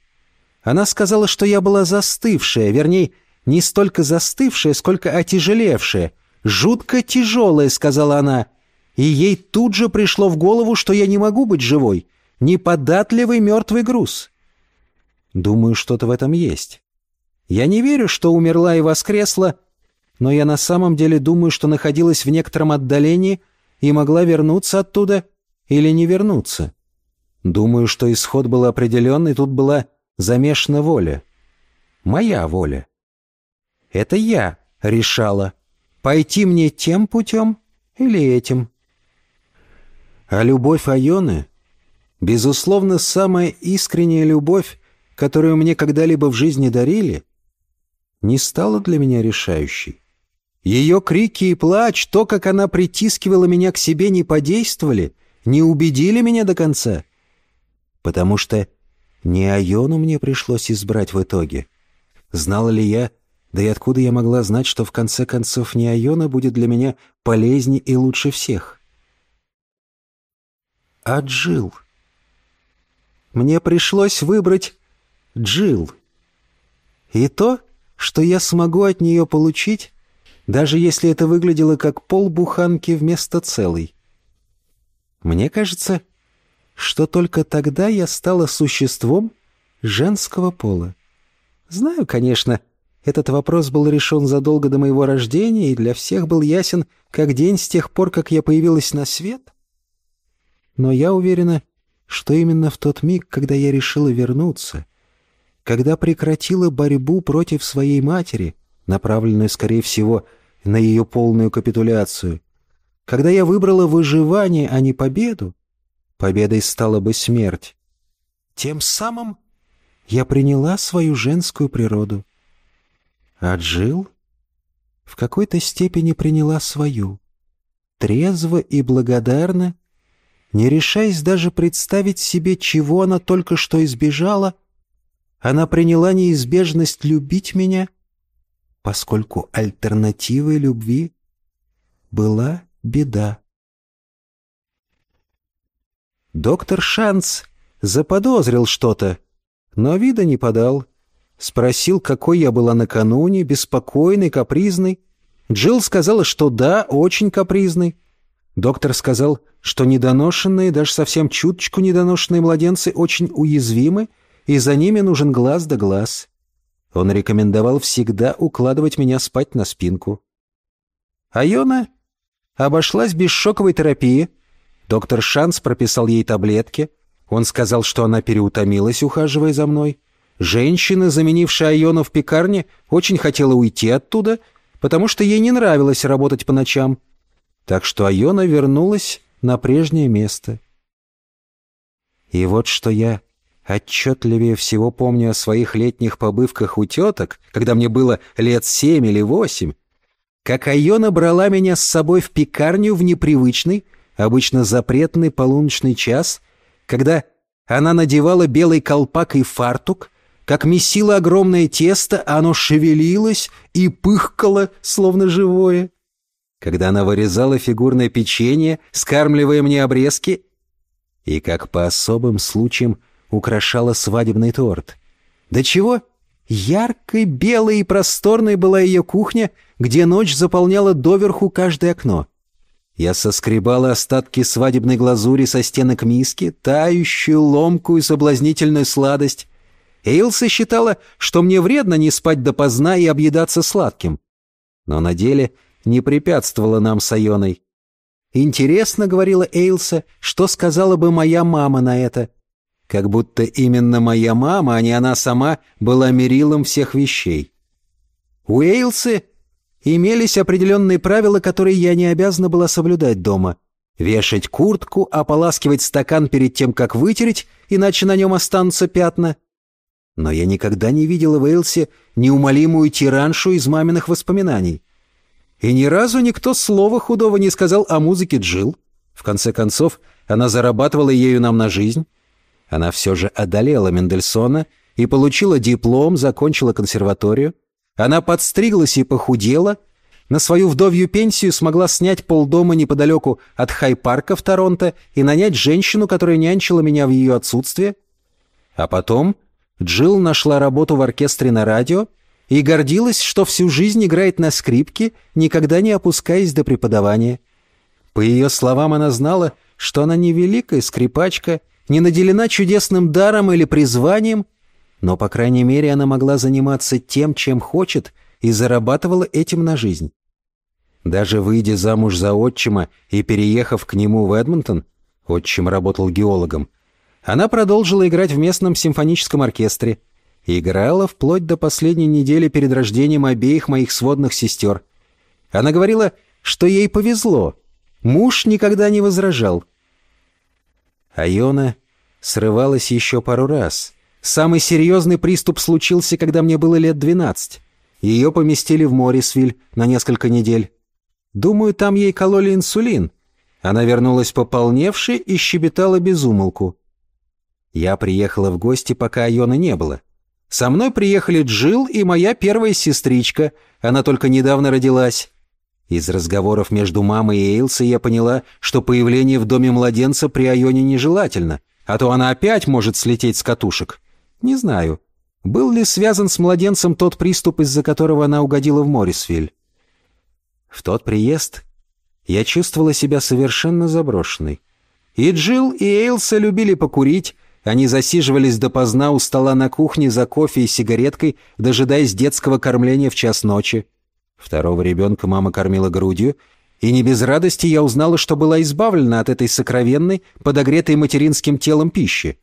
Она сказала, что я была застывшая, вернее, не столько застывшая, сколько отяжелевшая. «Жутко тяжелая», — сказала она. И ей тут же пришло в голову, что я не могу быть живой неподатливый мертвый груз. Думаю, что-то в этом есть. Я не верю, что умерла и воскресла, но я на самом деле думаю, что находилась в некотором отдалении и могла вернуться оттуда или не вернуться. Думаю, что исход был определен, и тут была замешана воля. Моя воля. Это я решала, пойти мне тем путем или этим. А любовь Айоны Безусловно, самая искренняя любовь, которую мне когда-либо в жизни дарили, не стала для меня решающей. Ее крики и плач, то, как она притискивала меня к себе, не подействовали, не убедили меня до конца. Потому что не Айону мне пришлось избрать в итоге. Знала ли я, Да и откуда я могла знать, что в конце концов не Айона будет для меня полезнее и лучше всех? А Джил. Мне пришлось выбрать Джил. И то, что я смогу от нее получить, даже если это выглядело как полбуханки вместо целой. Мне кажется, что только тогда я стала существом женского пола. Знаю, конечно, этот вопрос был решен задолго до моего рождения и для всех был ясен как день с тех пор, как я появилась на свет. Но я уверена, что именно в тот миг, когда я решила вернуться, когда прекратила борьбу против своей матери, направленную, скорее всего, на ее полную капитуляцию, когда я выбрала выживание, а не победу, победой стала бы смерть. Тем самым я приняла свою женскую природу. Джил в какой-то степени приняла свою. Трезво и благодарно, не решаясь даже представить себе, чего она только что избежала, она приняла неизбежность любить меня, поскольку альтернативой любви была беда. Доктор Шанс заподозрил что-то, но вида не подал. Спросил, какой я была накануне, беспокойный, капризный. Джилл сказала, что да, очень капризный. Доктор сказал, что недоношенные, даже совсем чуточку недоношенные младенцы очень уязвимы, и за ними нужен глаз да глаз. Он рекомендовал всегда укладывать меня спать на спинку. Айона обошлась без шоковой терапии. Доктор Шанс прописал ей таблетки. Он сказал, что она переутомилась, ухаживая за мной. Женщина, заменившая Айону в пекарне, очень хотела уйти оттуда, потому что ей не нравилось работать по ночам. Так что Айона вернулась на прежнее место. И вот что я отчетливее всего помню о своих летних побывках у теток, когда мне было лет семь или восемь, как Айона брала меня с собой в пекарню в непривычный, обычно запретный полуночный час, когда она надевала белый колпак и фартук, как месила огромное тесто, оно шевелилось и пыхкало, словно живое. Когда она вырезала фигурное печенье, скармливая мне обрезки, и как по особым случаям украшала свадебный торт. Да чего? Яркой, белой и просторной была ее кухня, где ночь заполняла доверху каждое окно. Я соскребала остатки свадебной глазури со стенок миски, тающую, ломкую, соблазнительную сладость. Эйлса считала, что мне вредно не спать допоздна и объедаться сладким. Но на деле не препятствовала нам с Айоной. «Интересно, — говорила Эйлса, — что сказала бы моя мама на это?» Как будто именно моя мама, а не она сама, была мерилом всех вещей. У Эйлсы имелись определенные правила, которые я не обязана была соблюдать дома. Вешать куртку, ополаскивать стакан перед тем, как вытереть, иначе на нем останутся пятна. Но я никогда не видела в Эйлсе неумолимую тираншу из маминых воспоминаний. И ни разу никто слова худого не сказал о музыке Джил. В конце концов, она зарабатывала ею нам на жизнь. Она все же одолела Мендельсона и получила диплом, закончила консерваторию. Она подстриглась и похудела. На свою вдовью пенсию смогла снять полдома неподалеку от Хай-парка в Торонто и нанять женщину, которая нянчила меня в ее отсутствие. А потом Джилл нашла работу в оркестре на радио и гордилась, что всю жизнь играет на скрипке, никогда не опускаясь до преподавания. По ее словам, она знала, что она не великая скрипачка — не наделена чудесным даром или призванием, но, по крайней мере, она могла заниматься тем, чем хочет, и зарабатывала этим на жизнь. Даже выйдя замуж за отчима и переехав к нему в Эдмонтон, отчим работал геологом, она продолжила играть в местном симфоническом оркестре играла вплоть до последней недели перед рождением обеих моих сводных сестер. Она говорила, что ей повезло. Муж никогда не возражал — Айона срывалась еще пару раз. Самый серьезный приступ случился, когда мне было лет двенадцать. Ее поместили в Моррисвиль на несколько недель. Думаю, там ей кололи инсулин. Она вернулась пополневшей и щебетала без умолку. Я приехала в гости, пока Айона не было. Со мной приехали Джилл и моя первая сестричка. Она только недавно родилась. Из разговоров между мамой и Эйлсой я поняла, что появление в доме младенца при Айоне нежелательно, а то она опять может слететь с катушек. Не знаю, был ли связан с младенцем тот приступ, из-за которого она угодила в Моррисвиль. В тот приезд я чувствовала себя совершенно заброшенной. И Джилл, и Эйлса любили покурить, они засиживались допоздна у стола на кухне за кофе и сигареткой, дожидаясь детского кормления в час ночи. Второго ребенка мама кормила грудью, и не без радости я узнала, что была избавлена от этой сокровенной, подогретой материнским телом пищи.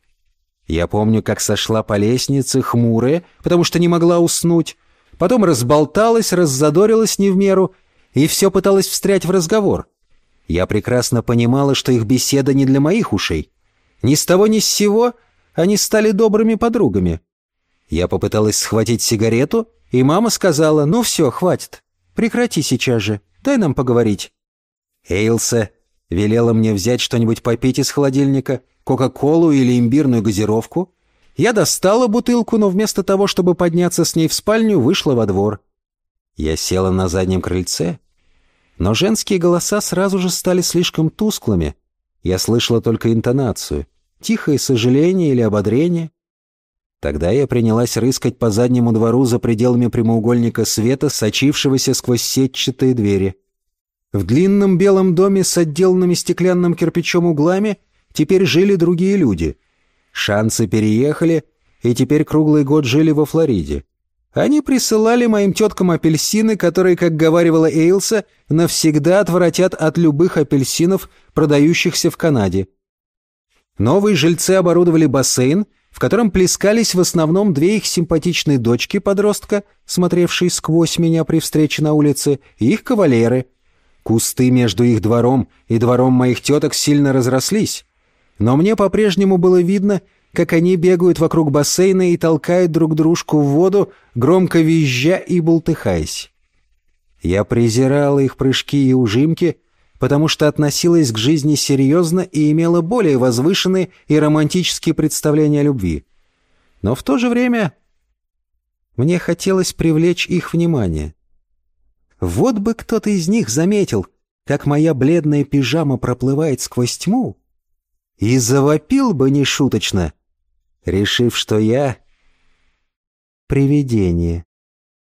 Я помню, как сошла по лестнице, хмурая, потому что не могла уснуть. Потом разболталась, раззадорилась не в меру и все пыталась встрять в разговор. Я прекрасно понимала, что их беседа не для моих ушей. Ни с того ни с сего они стали добрыми подругами. Я попыталась схватить сигарету, и мама сказала, «Ну все, хватит. Прекрати сейчас же, дай нам поговорить». Эйлса велела мне взять что-нибудь попить из холодильника, кока-колу или имбирную газировку. Я достала бутылку, но вместо того, чтобы подняться с ней в спальню, вышла во двор. Я села на заднем крыльце, но женские голоса сразу же стали слишком тусклыми. Я слышала только интонацию, тихое сожаление или ободрение. Тогда я принялась рыскать по заднему двору за пределами прямоугольника света, сочившегося сквозь сетчатые двери. В длинном белом доме с отделанными стеклянным кирпичом углами теперь жили другие люди. Шансы переехали, и теперь круглый год жили во Флориде. Они присылали моим теткам апельсины, которые, как говаривала Эйлса, навсегда отворотят от любых апельсинов, продающихся в Канаде. Новые жильцы оборудовали бассейн — в котором плескались в основном две их симпатичные дочки-подростка, смотревшие сквозь меня при встрече на улице, и их кавалеры. Кусты между их двором и двором моих теток сильно разрослись, но мне по-прежнему было видно, как они бегают вокруг бассейна и толкают друг дружку в воду, громко визжа и бултыхаясь. Я презирала их прыжки и ужимки, потому что относилась к жизни серьезно и имела более возвышенные и романтические представления о любви. Но в то же время мне хотелось привлечь их внимание. Вот бы кто-то из них заметил, как моя бледная пижама проплывает сквозь тьму, и завопил бы нешуточно, решив, что я — привидение.